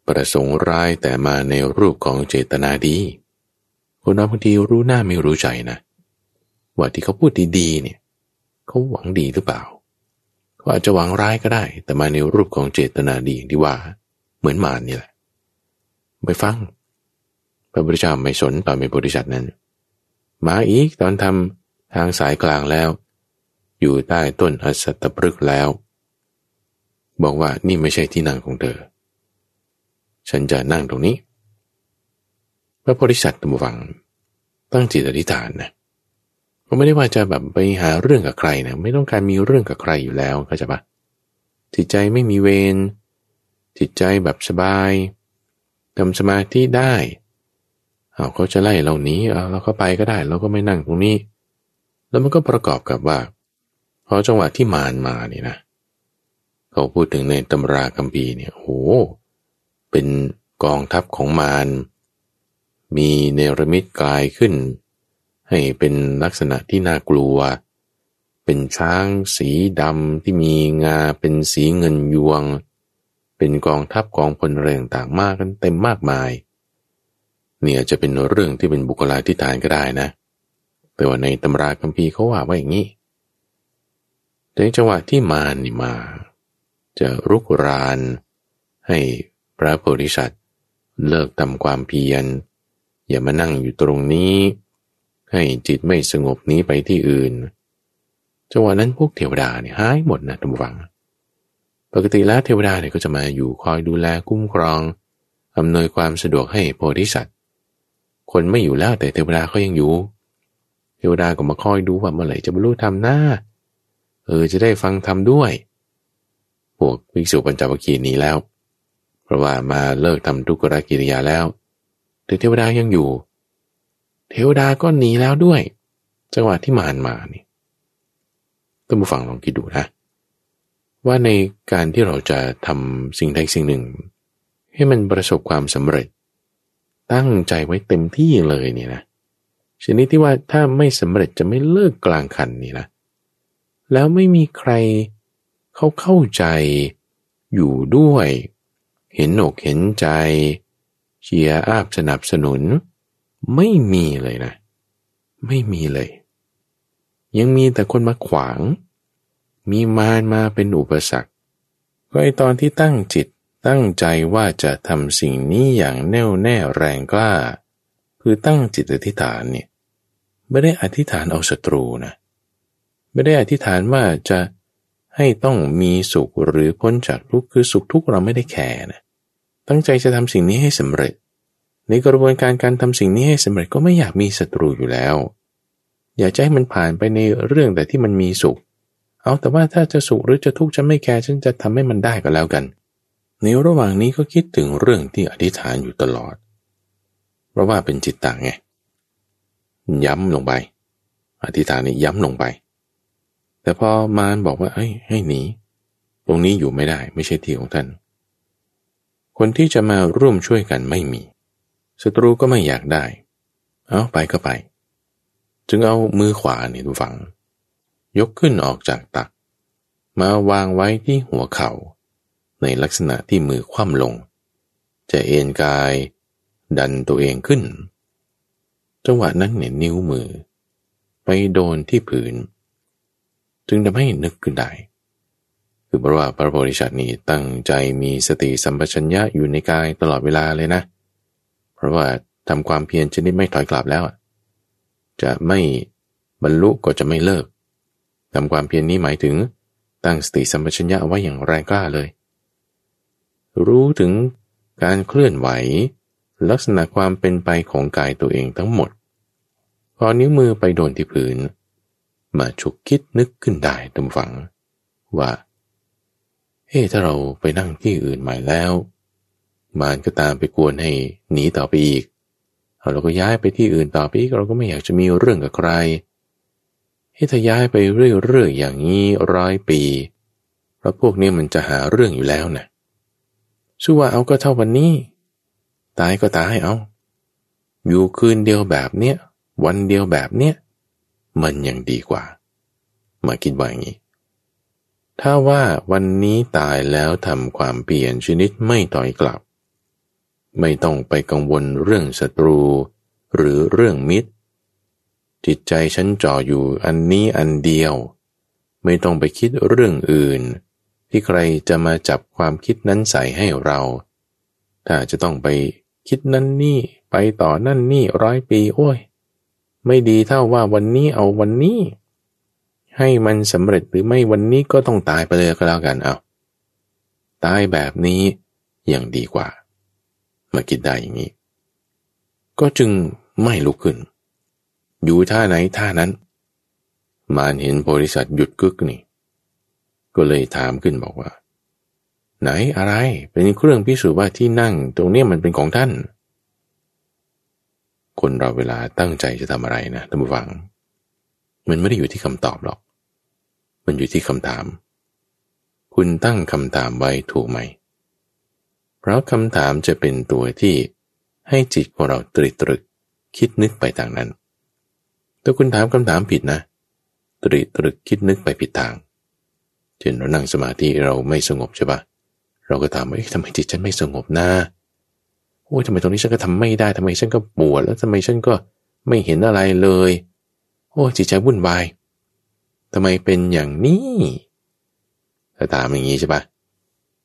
ประสงค์ร้ายแต่มาในรูปของเจตนาดีคนเราบางทีรู้หน้าไม่รู้ใจนะ ว่าที่เขาพูดดีๆเนี่ยเขาหวังดีหรือเปล่าเขาอาจจะหวังร้ายก็ได้ แต่มาในรูปของเจตนาดีที่ว่า เหมือนมารนี่แหละ ไปฟังพระพุทธเจ้าไม่สนตอนเป็นบริษัทนั้น มาอีกตอนทำทางสายกลางแล้ว อยู่ใต้ต้นอสัตตปรึกแล้ว บอกว่านี่ไม่ใช่ที่นั่งของเธอ ฉันจะนั่งตรงนี้ พระโพธิสัตว์ตัมวัง ตั้งจิตอธิษฐานนะก็ไม่ได้ว่าจะแบบไปหาเรื่องกับใครนะไม่ต้องการมีเรื่องกับใครอยู่แล้วก็จะปะจิตใจไม่มีเวรจิตใจแบบสบายทำสมาธิได้ เอาเขาจะไล่เราหนีเอาเราก็ไปก็ได้ เราก็ไม่นั่งตรงนี้ แล้วมันก็ประกอบกับว่า พอจังหวะที่มารมานี่นะ เขาพูดถึงในตำราคัมภีร์เนี่ยโหเป็นกองทัพของมารมีเนรมิตกลายขึ้น ให้เป็นลักษณะที่น่ากลัว เป็นช้างสีดำที่มีงาเป็นสีเงินยวง เป็นกองทัพกองพลเรืองต่างมากกันเต็มมากมายเเนี่ยจะเป็นเรื่องที่เป็นบุคลาธิฐานก็ได้นะแต่ว่าในตำราคัมภีร์เขาว่าไว้อย่างนี้ในจังหวะที่มารนี่มา จะรุกราน ให้พระโพธิสัตว์เลิกทำความเพียร อย่ามานั่งอยู่ตรงนี้ ให้จิตไม่สงบนี้ไปที่อื่นจังหวะนั้นพวกเทวดาเนี่ยหายหมดนะทุกฝัง ปกติแล้วเทวดาเนี่ยก็จะมาอยู่คอยดูแลคุ้มครองอำนวยความสะดวกให้โพธิสัตว์ คนไม่อยู่แล้วแต่เทวดาเขายังอยู่ เทวดาก็มาคอยดูว่าเมื่อไหร่จะบรรลุธรรมหน้า เออจะได้ฟังธรรมด้วย พวกวิกษุปัญจวัคคีย์นี้แล้ว เพราะว่ามาเลิกทำทุกขกิริยาแล้วแต่เทวดายังอยู่ เทวดาก็หนีแล้วด้วย จังหวะที่มารมานี่ต้องมาฟังลองคิดดูนะ ว่าในการที่เราจะทำสิ่งใดสิ่งหนึ่ง ให้มันประสบความสำเร็จ ตั้งใจไว้เต็มที่เลยเนี่ยนะชนิดที่ว่าถ้าไม่สำเร็จจะไม่เลิกกลางคันนี่นะ แล้วไม่มีใครเขาเข้าใจอยู่ด้วย เห็นอกเห็นใจ เชียร์อาบสนับสนุน ไม่มีเลยนะ ไม่มีเลย ยังมีแต่คนมาขวาง มีมารมาเป็นอุปสรรคก็ไอตอนที่ตั้งจิต ตั้งใจว่าจะทำสิ่งนี้อย่างแน่วแน่แรงกล้า คือตั้งจิตอธิษฐานเนี่ยไม่ได้อธิษฐานเอาศัตรูนะไม่ได้อธิษฐานว่าจะให้ต้องมีสุขหรือพ้นจากทุกข์คือสุขทุกข์เราไม่ได้แคร์นะตั้งใจจะทำสิ่งนี้ให้สำเร็จ ในกระบวนการการทำสิ่งนี้ให้สำเร็จก็ไม่อยากมีศัตรูอยู่แล้ว อยากจะให้มันผ่านไปในเรื่องแต่ที่มันมีสุข เอาแต่ว่าถ้าจะสุขหรือจะทุกข์จะไม่แคร์ฉันจะทำให้มันได้ก็แล้วกัน ในระหว่างนี้ก็คิดถึงเรื่องที่อธิษฐานอยู่ตลอด เพราะว่าเป็นจิตต่างไง ย้ำลงไป อธิษฐานนี้ย้ำลงไป แต่พอมารบอกว่าเฮ้ย ให้หนี ตรงนี้อยู่ไม่ได้ ไม่ใช่ที่ของท่าน คนที่จะมาร่วมช่วยกันไม่มี ศัตรูก็ไม่อยากได้ เอาไปก็ไป จึงเอามือขวานี่ยฝัง ยกขึ้นออกจากตัก มาวางไว้ที่หัวเขา่า ในลักษณะที่มือคว่ำลง จะเอ็นกาย ดันตัวเองขึ้น จังหวะนั้นเนี่ยนิ้วมือ ไปโดนที่ผืน จึงทำให้นึกขึ้นได้ คือเพราะว่าพระโพธิสัตว์นี่ตั้งใจมีสติสัมปชัญญะอยู่ในกายตลอดเวลาเลยนะ เพราะว่าทำความเพียรชนิดไม่ถอยกลับแล้ว จะไม่บรรลุก็จะไม่เลิกทำความเพียรนนี้หมายถึงตั้งสติสัมปชัญญะไว้อย่างแรงกล้าเลย รู้ถึงการเคลื่อนไหว ลักษณะความเป็นไปของกายตัวเองทั้งหมด พอนิ้วมือไปโดนที่พื้น มาฉุกคิดนึกขึ้นได้ตำฝัง ว่า เฮ้ถ้าเราไปนั่งที่อื่นใหม่แล้ว มารก็ตามไปกวนให้หนีต่อไปอีกเราก็ย้ายไปที่อื่นต่อไปอีกเราก็ไม่อยากจะมีเรื่องกับใครให้ถ้าย้ายไปเรื่อยๆอย่างนี้ร้อยปีเพราะพวกนี้มันจะหาเรื่องอยู่แล้วนะ สู้ว่าเอาก็เท่าวันนี้ ตายก็ตายเอา อยู่คืนเดียวแบบเนี้ยวันเดียวแบบเนี้ยมันยังดีกว่า มาคิดว่าอย่างนี้ ถ้าว่าวันนี้ตายแล้วทำความเปลี่ยนชนิดไม่ต่อยกลับ ไม่ต้องไปกังวลเรื่องศัตรู หรือเรื่องมิตร จิตใจฉันจ่ออยู่อันนี้อันเดียว ไม่ต้องไปคิดเรื่องอื่น ที่ใครจะมาจับความคิดนั้นใส่ให้เรา ถ้าจะต้องไปคิดนั่นนี่ไปต่อนั่นนี่ร้อยปีโอ้ย ไม่ดีเท่าว่าวันนี้เอาวันนี้ ให้มันสำเร็จหรือไม่วันนี้ก็ต้องตายไปเลยก็แล้วกันเอาตายแบบนี้ยังดีกว่า มาคิดได้อย่างนี้ ก็จึงไม่ลุกขึ้น อยู่ท่าไหนท่านั้น มารเห็นบริษัทหยุดกึกนี่ ก็เลยถามขึ้นบอกว่า ไหนอะไรเป็นเครื่องพิสูจน์ว่าที่นั่งตรงนี้มันเป็นของท่าน คนเราเวลาตั้งใจจะทำอะไรนะท่านผู้ฟัง มันไม่ได้อยู่ที่คำตอบหรอก มันอยู่ที่คำถาม คุณตั้งคำถามไว้ถูกไหม เพราะคำถามจะเป็นตัวที่ให้จิตของเราตรึกตรึก คิดนึกไปทางนั้น ถ้าคุณถามคำถามผิดนะ ตรึกตรึกคิดนึกไปผิดทาง เช่นเรานั่งสมาธิเราไม่สงบใช่ปะเราก็ถามว่าทำไมจิตฉันไม่สงบนะโอ้ยทำไมตรงนี้ฉันก็ทำไม่ได้ทำไมฉันก็ปวดแล้วทำไมฉันก็ไม่เห็นอะไรเลย โอ้จิตใจวุ่นวายทำไมเป็นอย่างนี้ถ้าถามอย่างนี้ใช่ปะ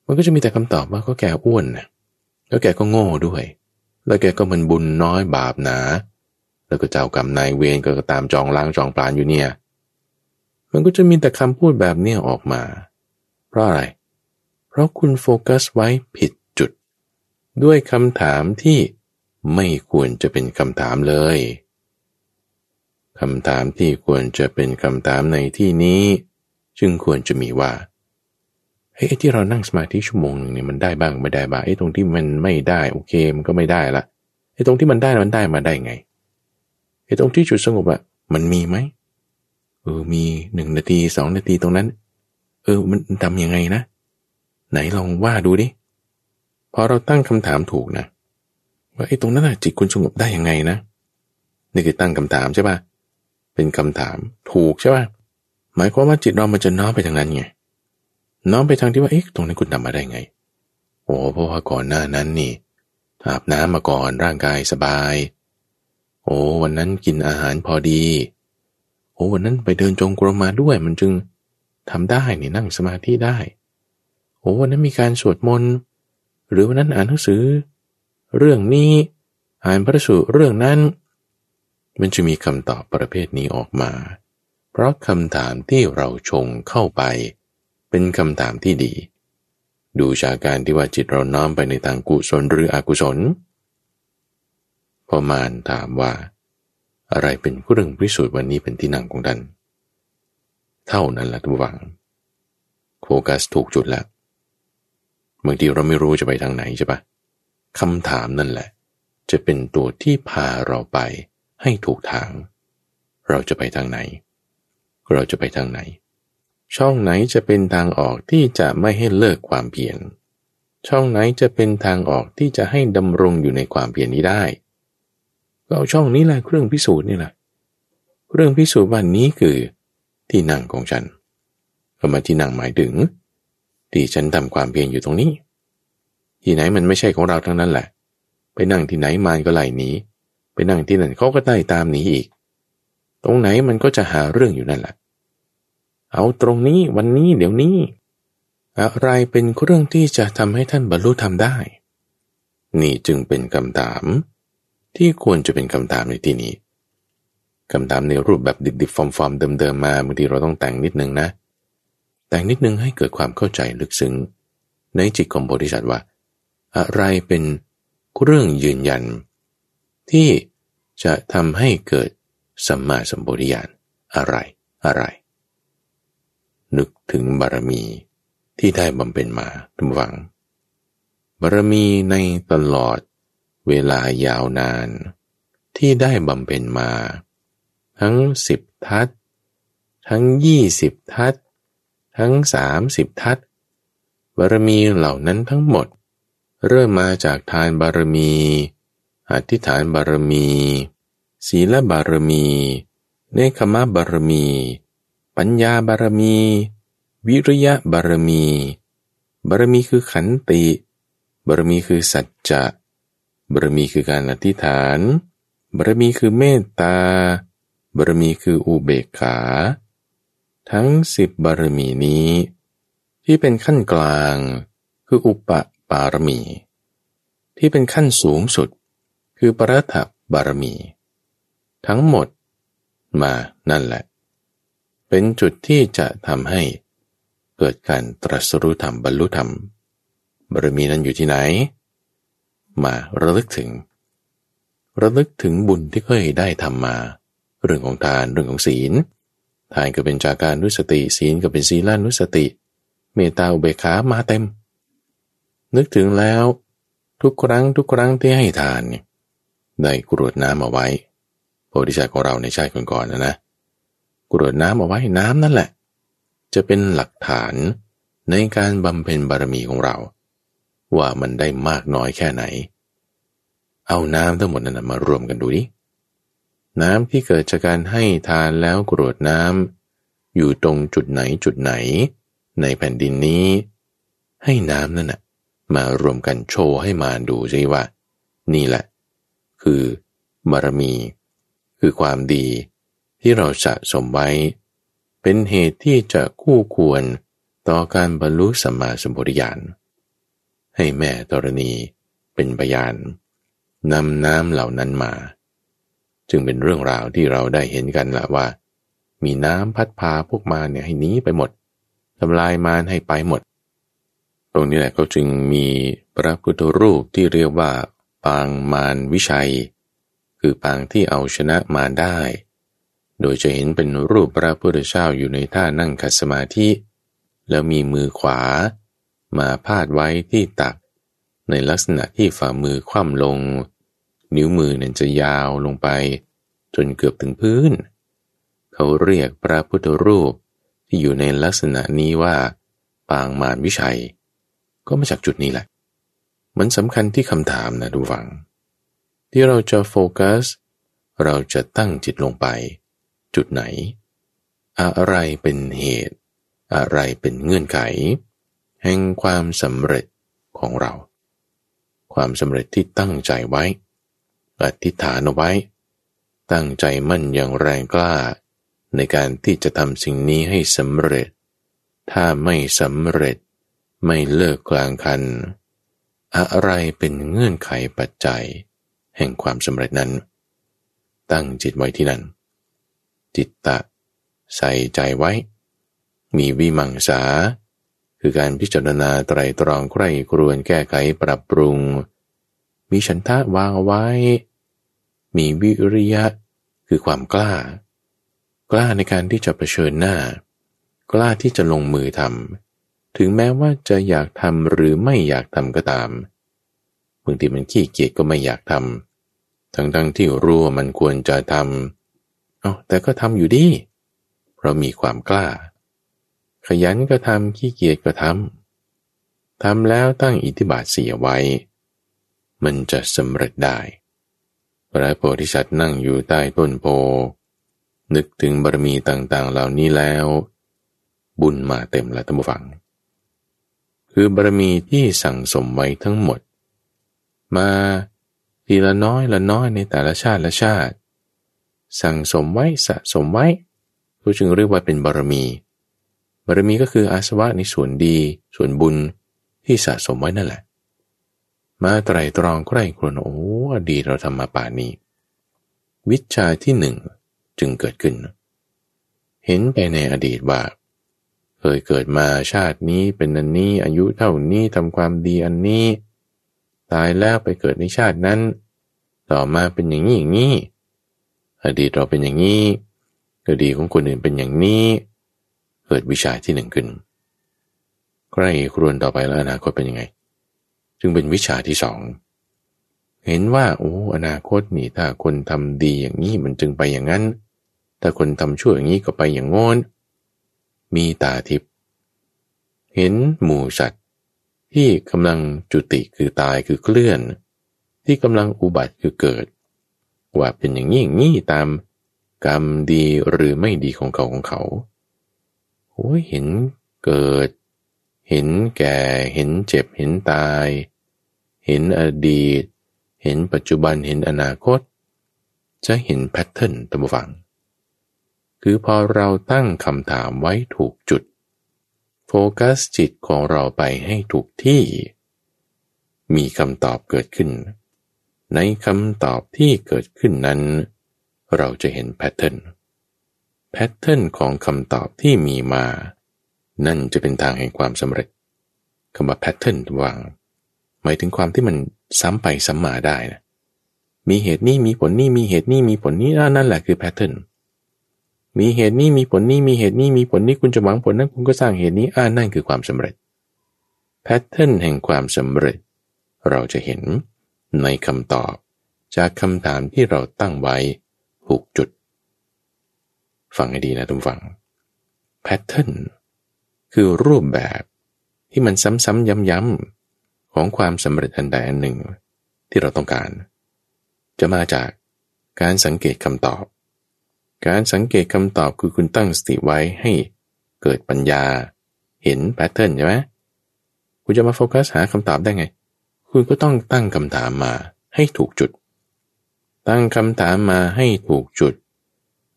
มันก็จะมีแต่คำตอบว่าก็แกอ้วนนะแล้วแกก็โง่ด้วย แล้วแกก็มันบุญน้อยบาปหนา แล้วก็เจ้ากรรมนายเวรก็ตามจองล้างจองปลานอยู่เนี่ย มันก็จะมีแต่คำพูดแบบนี้ออกมา เพราะอะไร เพราะคุณโฟกัสไว้ผิดจุด ด้วยคำถามที่ไม่ควรจะเป็นคำถามเลยคำถามที่ควรจะเป็นคำถามในที่นี้ จึงควรจะมีว่าเฮ้ยที่เรานั่งสมาธิชั่วโมงหนึ่งเนี่ยมันได้บ้างไม่ได้บ้างไอ้ตรงที่มันไม่ได้โอเคมันก็ไม่ได้ละไอ้ตรงที่มันได้มันได้มาได้ไงไอ้ตรงที่จุดสงบอะมันมีไหม เออมีหนึ่งนาทีสองนาทีตรงนั้น เออมันทำยังไงนะ ไหนลองว่าดูดิพอเราตั้งคำถามถูกนะ ว่าไอ้ตรงนั้นอะจิตคุณสงบได้ยังไงนะนี่คือตั้งคำถามใช่ป่ะเป็นคำถามถูกใช่ป่ะหมายความว่าจิตเรามันจะน้อมไปทางนั้นไงน้อมไปทางที่ว่าเอ๊ะตรงนี้นคุณทำมาได้ไง โอ้เพราะว่าก่อนหน้านั้นนี่อาบน้ำมาก่อนร่างกายสบาย โอ้วันนั้นกินอาหารพอดี โอ้วันนั้นไปเดินจงกรมมาด้วยมันจึงทำได้นี่นั่งสมาธิได้ โอ้วันนั้นมีการสวดมนต์หรือวันนั้นอ่านหนังสือ เรื่องนี้อ่านพระสูตรเรื่องนั้น มันจะมีคำตอบประเภทนี้ออกมา เพราะคำถามที่เราชงเข้าไป เป็นคำถามที่ดี ดูจากการที่ว่าจิตเราน้อมไปในทางกุศลหรืออกุศลพอมานถามว่า อะไรเป็นเครื่องพิสูจน์วันนี้เป็นที่นั่งของท่านเท่านั้นแหละทุกฝังโฟกัสถูกจุดแล้วบางทีเราไม่รู้จะไปทางไหนใช่ปะคำถามนั่นแหละ จะเป็นตัวที่พาเราไปให้ถูกทาง เราจะไปทางไหน เราจะไปทางไหน ช่องไหนจะเป็นทางออกที่จะไม่ให้เลิกความเพียรช่องไหนจะเป็นทางออกที่จะให้ดำรงอยู่ในความเพียรนี้ได้ ก็เอาช่องนี้แหละเครื่องพิสูจน์นี่แหละเรื่องพิสูจน์วันนี้คือที่นั่งของฉันก็มาที่นั่งหมายถึง ที่ฉันทำความเพียรอยู่ตรงนี้ ที่ไหนมันไม่ใช่ของเราทั้งนั้นแหละ ไปนั่งที่ไหนมารก็ไหลหนีไปนั่งที่นั่นเขาก็ไล่ตามหนีอีก ตรงไหนมันก็จะหาเรื่องอยู่นั่นแหละ เอาตรงนี้วันนี้เดี๋ยวนี้ อะไรเป็นเรื่องที่จะทำให้ท่านบรรลุธรรมได้ นี่จึงเป็นคำถาม ที่ควรจะเป็นคำถามในที่นี้คำถามในรูปแบบดิบๆฟอร์มๆเดิมๆมาบางทีเราต้องแต่งนิดนึงนะ แต่งนิดนึงให้เกิดความเข้าใจลึกซึ้ง ในจิตของโพธิสัตว์ว่า อะไรเป็นเรื่องยืนยัน ที่จะทำให้เกิดสัมมาสัมปวิญาณอะไรอะไร นึกถึงบารมีที่ได้บำเพ็ญมาทุกฝัง บารมีในตลอด เวลายาวนาน ที่ได้บำเพ็ญมา ทั้งสิบทัศทั้งยี่สิบทัศทั้งสามสิบทัศบารมีเหล่านั้นทั้งหมด เริ่มมาจากทานบารมีอธิษฐานบารมี ศีลบารมี เนคขมะบารมี ปัญญาบารมี วิริยะบารมี บารมีคือขันติ บารมีคือสัจจะ บารมีคือการอธิษฐาน บารมีคือเมตตา บารมีคืออุเบกขา ทั้งสิบบารมีนี้ ที่เป็นขั้นกลาง คืออุปปารมี ที่เป็นขั้นสูงสุด คือปรัตถบารมี ทั้งหมดมานั่นแหละ เป็นจุดที่จะทำให้เกิดการตรัสรู้ธรรมบรรลุธรรมบารมีนั้นอยู่ที่ไหน มาระลึกถึง ระลึกถึงบุญที่เคยได้ทำมา เรื่องของทานเรื่องของศีล ทานก็เป็นจากการนุสติ ศีลก็เป็นศีลานุสติ เมตตาอุเบกขามาเต็ม นึกถึงแล้วทุกครั้งทุกครั้งที่ให้ทานเนี่ยได้กรวดน้ำเอาไว้โพธิสัตว์ของเราในชาติก่อนๆนะนะกรวดน้ำเอาไว้น้ำนั่นแหละ จะเป็นหลักฐานในการบำเพ็ญบารมีของเรา ว่ามันได้มากน้อยแค่ไหน เอาน้ำทั้งหมดนั้นมารวมกันดูดิน้ำที่เกิดจากการให้ทานแล้วกรวดน้ำอยู่ตรงจุดไหนจุดไหน ในแผ่นดินนี้ ให้น้ำนั่นนะมารวมกันโชว์ให้มาดูใช่ว่า นี่แหละ คือบารมี คือความดีที่เราสะสมไว้ เป็นเหตุที่จะคู่ควรต่อการบรรลุสัมมาสัมพุทธญาณ ให้แม่ธรณีเป็นพยานนำน้ำเหล่านั้นมา จึงเป็นเรื่องราวที่เราได้เห็นกันละว่า มีน้ำพัดพาพวกมาเนี่ยให้หนีไปหมดทำลายมารให้ไปหมด ตรงนี้แหละเขาจึงมีพระพุทธรูปที่เรียกว่า ปางมารวิชัย คือปางที่เอาชนะมารได้ โดยจะเห็นเป็นรูปพระพุทธเจ้าอยู่ในท่านั่งขัดสมาธิแล้วมีมือขวา มาพาดไว้ที่ตัก ในลักษณะที่ฝ่ามือคว่ำลง นิ้วมือนั้นจะยาวลงไป จนเกือบถึงพื้น เขาเรียกพระพุทธรูปที่อยู่ในลักษณะนี้ว่า ปางมารวิชัย ก็มาจากจุดนี้แหละ มันสำคัญที่คำถามนะดูฟัง ที่เราจะโฟกัส เราจะตั้งจิตลงไป จุดไหน อะไรเป็นเหตุ อะไรเป็นเงื่อนไข แห่งความสำเร็จของเรา ความสำเร็จที่ตั้งใจไว้อธิษฐานเอาไว้ ตั้งใจมั่นอย่างแรงกล้า ในการที่จะทำสิ่งนี้ให้สำเร็จ ถ้าไม่สำเร็จไม่เลิกกลางคัน อะไรเป็นเงื่อนไขปัจจัย แห่งความสำเร็จนั้น ตั้งจิตไว้ที่นั่น จิตตะ ใส่ใจไว้ มีวิมังสา คือการพิจารณาไตรตรองใคร่ครวญแก้ไขปรับปรุง มีฉันทะวางเอาไว้ มีวิริยะคือความกล้า กล้าในการที่จะะเผชิญหน้า กล้าที่จะลงมือทำถึงแม้ว่าจะอยากทำหรือไม่อยากทำก็ตามบางทีมันขี้เกียจก็ไม่อยากทำทั้งทั้งที่รู้ว่ามันควรจะทำเอาแต่ก็ทำอยู่ดี เพราะมีความกล้า ขยันก็ทำขี้เกียจก็ทำทำแล้วตั้งอิทธิบาทเสียไว้ มันจะสำเร็จได้ พระโพธิสัตว์นั่งอยู่ใต้ต้นโพ นึกถึงบารมีต่างๆเหล่านี้แล้ว บุญมาเต็มแล้วท่านผู้ฟัง คือบารมีที่สั่งสมไว้ทั้งหมด มาทีละน้อยละน้อยในแต่ละชาติละชาติ สั่งสมไว้สะสมไว้ก็จึงเรียกว่าเป็นบารมี บารมีก็คืออาสวะในส่วนดี ส่วนบุญที่สะสมไว้นั่นแหละ มาไตรตรองใกล้ครวนโอ้อดีตเราทำมาป่านี้ วิชาที่หนึ่งจึงเกิดขึ้น เห็นไปในอดีตว่าเคยเกิดมาชาตินี้เป็นอันนี้อายุเท่านี้ทำความดีอันนี้ ตายแล้วไปเกิดในชาตินั้น ต่อมาเป็นอย่างนี้อย่างนี้ อดีตเราเป็นอย่างนี้อดีตของคนอื่นเป็นอย่างนี้ เกิดวิชาที่หนึ่งขึ้นใครครวนต่อไปแล้วอนาคตเป็นยังไง จึงเป็นวิชาที่สอง เห็นว่าโอ้อนาคตนี่ถ้าคนทำดีอย่างนี้มันจึงไปอย่างนั้น ถ้าคนทำชั่วอย่างนี้ก็ไปอย่างงอนมีตาทิพย์เห็นหมู่สัตว์ ที่กำลังจุติคือตายคือเคลื่อน ที่กำลังอุบัติคือเกิด ว่าเป็นอย่างนี้อย่างนี้ตามกรรมดีหรือไม่ดีของเขาของเขา โอ้ยเห็นเกิด เห็นแก่ เห็นเจ็บ เห็นตาย เห็นอดีต เห็นปัจจุบัน เห็นอนาคต จะเห็นแพทเทิร์นตัมฟัง คือพอเราตั้งคำถามไว้ถูกจุด โฟกัสจิตของเราไปให้ถูกที่ มีคำตอบเกิดขึ้น ในคำตอบที่เกิดขึ้นนั้น เราจะเห็น pattern pattern ของคำตอบที่มีมา นั่นจะเป็นทางแห่งความสำเร็จคำว่า pattern วางหมายถึงความที่มันซ้ำไปซ้ำมาได้นะมีเหตุนี้มีผลนี้มีเหตุนี้มีผลนี้นั่นแหละคือ patternมีเหตุนี้มีผลนี้มีเหตุนี้มีผลนี้คุณจะหวังผลนั้นคุณก็สร้างเหตุนี้อ่านั่นคือความสำเร็จแพทเทิร์นแห่งความสำเร็จ เราจะเห็นในคำตอบ จากคำถามที่เราตั้งไว้ถูกจุด ฟังให้ดีนะทุกฝังแพทเทิร์นคือรูปแบบที่มันซ้ำๆย้ำๆของความสำเร็จอันใดอันหนึ่ง ที่เราต้องการ จะมาจากการสังเกตคำตอบ การสังเกตคำตอบคือคุณตั้งสติไว้ให้เกิดปัญญา เห็น pattern ใช่ไหมคุณจะมาโฟกัสหาคำตอบได้ไง คุณก็ต้องตั้งคำถามมาให้ถูกจุด ตั้งคำถามมาให้ถูกจุด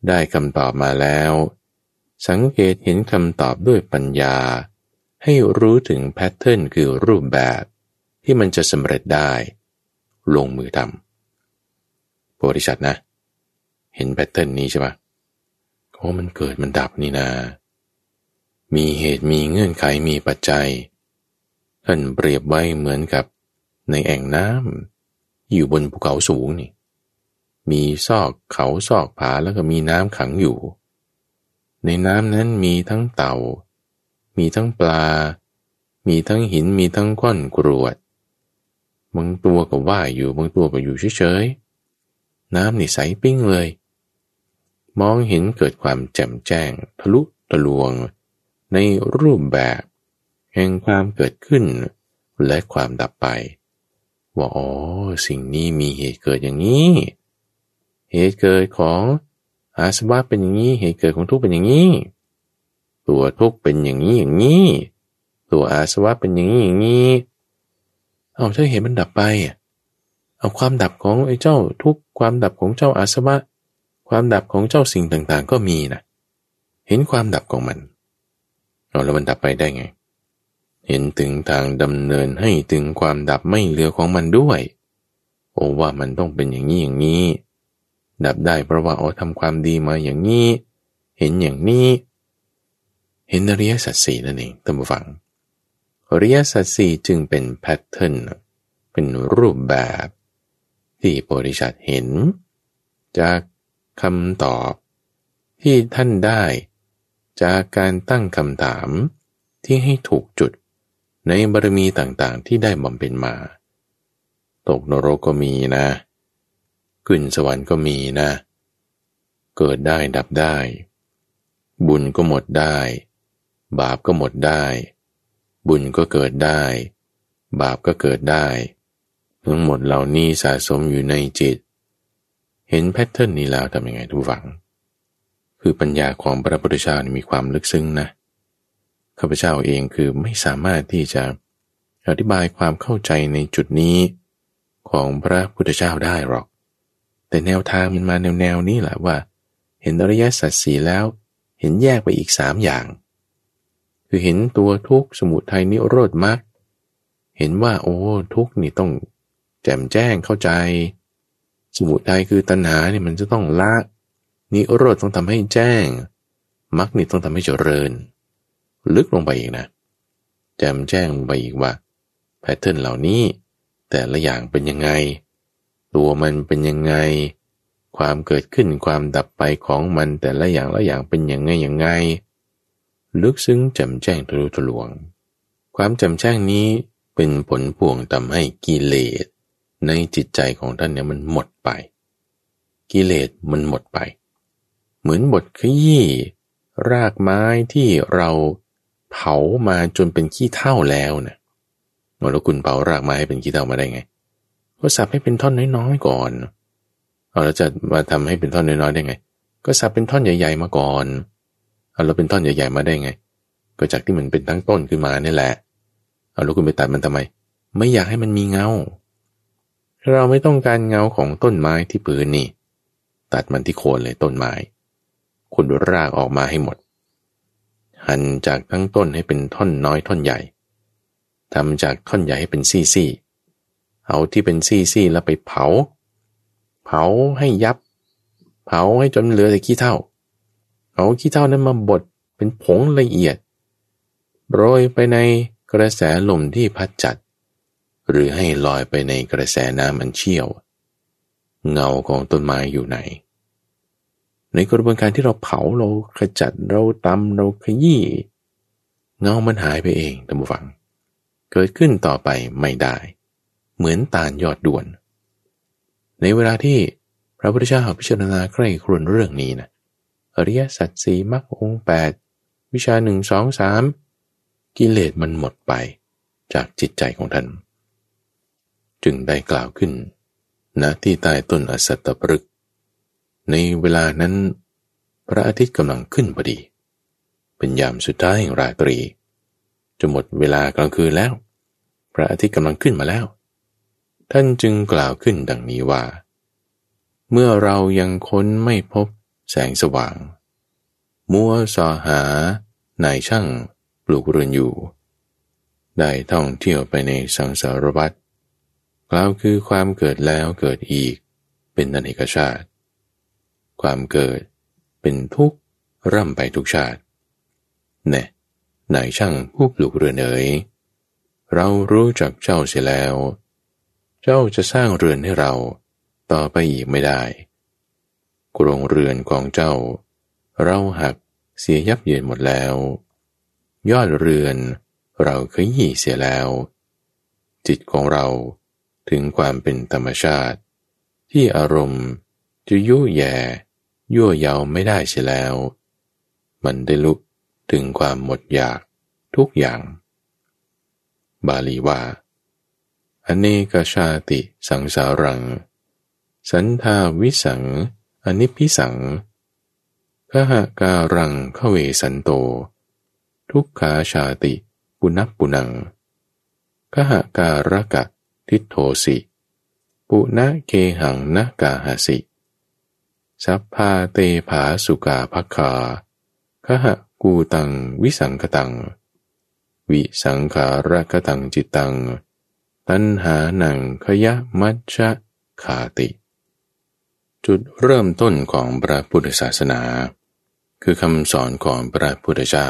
ได้คำตอบมาแล้ว สังเกตเห็นคำตอบด้วยปัญญา ให้รู้ถึง pattern คือรูปแบบที่มันจะสำเร็จได้ ลงมือทำบริษัทนะ เห็นแพทเทิร์นนี้ใช่ปะโอ้มันเกิดมันดับนี่นามีเหตุมีเงื่อนไขมีปัจจัย ท่านเปรียบไว้เหมือนกับในแอ่งน้ำอยู่บนภูเขาสูงนี่ มีซอกเขาซอกผาแล้วก็มีน้ำขังอยู่ ในน้ำนั้นมีทั้งเต่า มีทั้งปลา มีทั้งหินมีทั้งก้อนกรวดบางตัวก็ว่ายอยู่บางตัวก็อยู่เฉยๆ น้ำนี่ใสปิ้งเลย มองเห็นเกิดความแจ่มแจ้ง ทะลุทะลวง ในรูปแบบ แห่งความเกิดขึ้น และความดับไป ว่าอ๋อสิ่งนี้มีเหตุเกิดอย่างนี้ เหตุเกิดของอาสวะเป็นอย่างนี้ เหตุเกิดของทุกข์เป็นอย่างนี้ ตัวทุกข์เป็นอย่างนี้อย่างนี้ ตัวอาสวะเป็นอย่างนี้อย่างนี้ เอาถ้าเห็นมันดับไป เอาความดับของไอ้เจ้าทุกความดับของเจ้าอาสวะ ความดับของเจ้าสิ่งต่างๆ ก็มีนะ เห็นความดับของมันเราแล้วมันดับไปได้ไง เห็นถึงทางดำเนินให้ถึงความดับไม่เหลือของมันด้วย โอ้ว่ามันต้องเป็นอย่างนี้อย่างนี้ ดับได้เพราะว่าอ๋อทำความดีมาอย่างนี้ เห็นอย่างนี้ เห็นอริยสัจสี่นั่นเองท่านผู้ฟังอริยสัจสี่จึงเป็นแพทเทิร์นเป็นรูปแบบ ที่บริษัทเห็น จากคำตอบ ที่ท่านได้ จากการตั้งคำถามที่ให้ถูกจุดในบารมีต่างๆที่ได้บำเพ็ญมา ตกนรกก็มีนะ ขึ้นสวรรค์ก็มีนะ เกิดได้ดับได้ บุญก็หมดได้ บาปก็หมดได้ บุญก็เกิดได้ บาปก็เกิดได้ ทั้งหมดเหล่านี้สะสมอยู่ในจิต เห็นแพทเทิร์นนี้แล้วทำยังไงทุกฝัง คือปัญญาของพระพุทธเจ้ามีความลึกซึ้งนะข้าพเจ้าเองคือไม่สามารถที่จะอธิบายความเข้าใจในจุดนี้ของพระพุทธเจ้าได้หรอก แต่แนวทางมันมาแนวแนวนี้แหละว่า เห็นอริยสัจสีแล้ว เห็นแยกไปอีกสามอย่าง คือเห็นตัวทุกสมุทัยนิโรธมรรคเห็นว่าโอ้ทุกนี่ต้องแจ่มแจ้งเข้าใจ สมุทัยคือตัณหาเนี่ยมันจะต้องละนิโรธต้องทำให้แจ้งมรรคนี่ต้องทำให้เจริญ ลึกลงไปอีกนะแจมแจ้งลงไปอีกว่าแพทเทิร์นเหล่านี้ แต่ละอย่างเป็นยังไง ตัวมันเป็นยังไง ความเกิดขึ้นความดับไปของมันแต่ละอย่างละอย่างเป็นยังไงยังไง ลึกซึ้งแจ่มแจ้งทะลุทะลวง ความแจ่มแจ้งนี้เป็นผลพวงทำให้กิเลสในจิตใจของท่านเนี่ยมันหมดไป กิเลสมันหมดไป เหมือนบทขยี้รากไม้ที่เราเผามาจนเป็นขี้เท่าแล้วนะแล้วคุณเผารากไม้ให้เป็นขี้เท่ามาได้ไง ก็สับให้เป็นท่อนน้อยๆก่อนเอาแล้วจะมาทำให้เป็นท่อนน้อยๆได้ไง ก็สับเป็นท่อนใหญ่ ๆมาก่อนเอาแล้วเป็นท่อนใหญ่ ๆ มาได้ไง ก็จากที่มันเป็นทั้งต้นขึ้นมานี่แหละ เอาแล้วคุณไปตัดมันทำไม ไม่อยากให้มันมีเงา เราไม่ต้องการเงาของต้นไม้ที่ปืนนี่ ตัดมันที่โคนเลยต้นไม้ขุดรากออกมาให้หมด หั่นจากทั้งต้นให้เป็นท่อนน้อยท่อนใหญ่ทำจากท่อนใหญ่ให้เป็นซี่ๆ เอาที่เป็นซี่ๆแล้วไปเผา เผาให้ยับ เผาให้จนเหลือแต่ขี้เท่าเอาขี้เท่านั้นมาบดเป็นผงละเอียด โรยไปในกระแสลมที่พัดจัด หรือให้ลอยไปในกระแสน้ำมันเชี่ยว เงาของต้นไม้อยู่ไหน ในกระบวนการที่เราเผาเราขจัดเราตำเราขยี้เงามันหายไปเองท่านผู้ฟัง เกิดขึ้นต่อไปไม่ได้ เหมือนตาลยอดด่วน ในเวลาที่พระพุทธเจ้าพิจารณาใกล้ครวนเรื่องนี้นะอริยสัจสีมรรคองแปดวิชาหนึ่งสองสามกิเลสมันหมดไปจากจิตใจของท่าน จึงได้กล่าวขึ้นณที่ใต้ต้นอสัตตปรึก ในเวลานั้น พระอาทิตย์กำลังขึ้นพอดี เป็นยามสุดท้ายแห่งราตรี จะหมดเวลากลางคืนแล้ว พระอาทิตย์กำลังขึ้นมาแล้ว ท่านจึงกล่าวขึ้นดังนี้ว่า เมื่อเรายังค้นไม่พบแสงสว่าง มัวสอหานายช่างปลูกเรือนอยู่ ได้ท่องเที่ยวไปในสังสารวัฏกล่าวคือความเกิดแล้วเกิดอีกเป็นนันเอกชาติ ความเกิดเป็นทุกข์ร่ำไปทุกชาติแน่นายช่างผู้ปลูกเรือนเอ๋ยเรารู้จักเจ้าเสียแล้ว เจ้าจะสร้างเรือนให้เรา ต่อไปอีกไม่ได้กรงเรือนของเจ้า เราหักเสียยับเยินหมดแล้ว ยอดเรือนเราเคยยี่เสียแล้ว จิตของเราถึงความเป็นธรรมชาติ ที่อารมณ์จะยุ่ยแย่ยั่วเยาไม่ได้เสียแล้ว มันได้ลุกถึงความหมดอยากทุกอย่าง บาลีว่า อเนกชาติสังสารัง สันทาวิสัง อนิพิสังขหาการังขเวสันโต ทุกขาชาติ ปุนับปุนังขหาการกะทิโทสิ ปุณะเกหังนกาหาสิสัพพาเตผาสุกาภคาขหะกูตังวิสังคตัง วิสังขารกตังจิตตัง ตัณหาหนังขยะมัชชะขาติ จุดเริ่มต้นของพระพุทธศาสนา คือคำสอนของพระพุทธเจ้า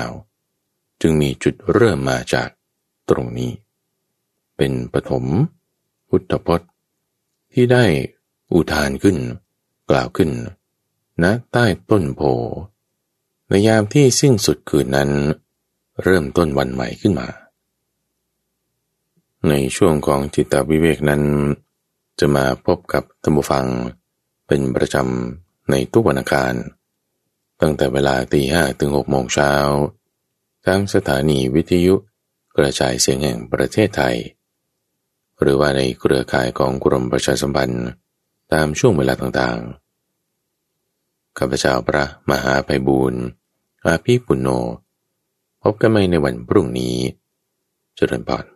จึงมีจุดเริ่มมาจากตรงนี้ เป็นปฐมพุทธพจน์ ที่ได้อุทานขึ้น กล่าวขึ้นณใต้ต้นโพในยามที่สิ้นสุดคืนนั้น เริ่มต้นวันใหม่ขึ้นมา ในช่วงของจิตวิเวกนั้น จะมาพบกับธรรมฟัง เป็นประจำในทุกวันอังคาร ตั้งแต่เวลาตีห้ถึงหกโมงเช้าทั้งสถานีวิทยุกระจายเสียงแห่งประเทศไทย หรือว่าในเครือข่ายของกรมประชาสัมพันธ์ตามช่วงเวลาต่างๆ ข้าพเจ้าพระมหาไพบูรณ์อาภีปุณโญพบกันใหม่ในวันพรุ่งนี้ เจริญพร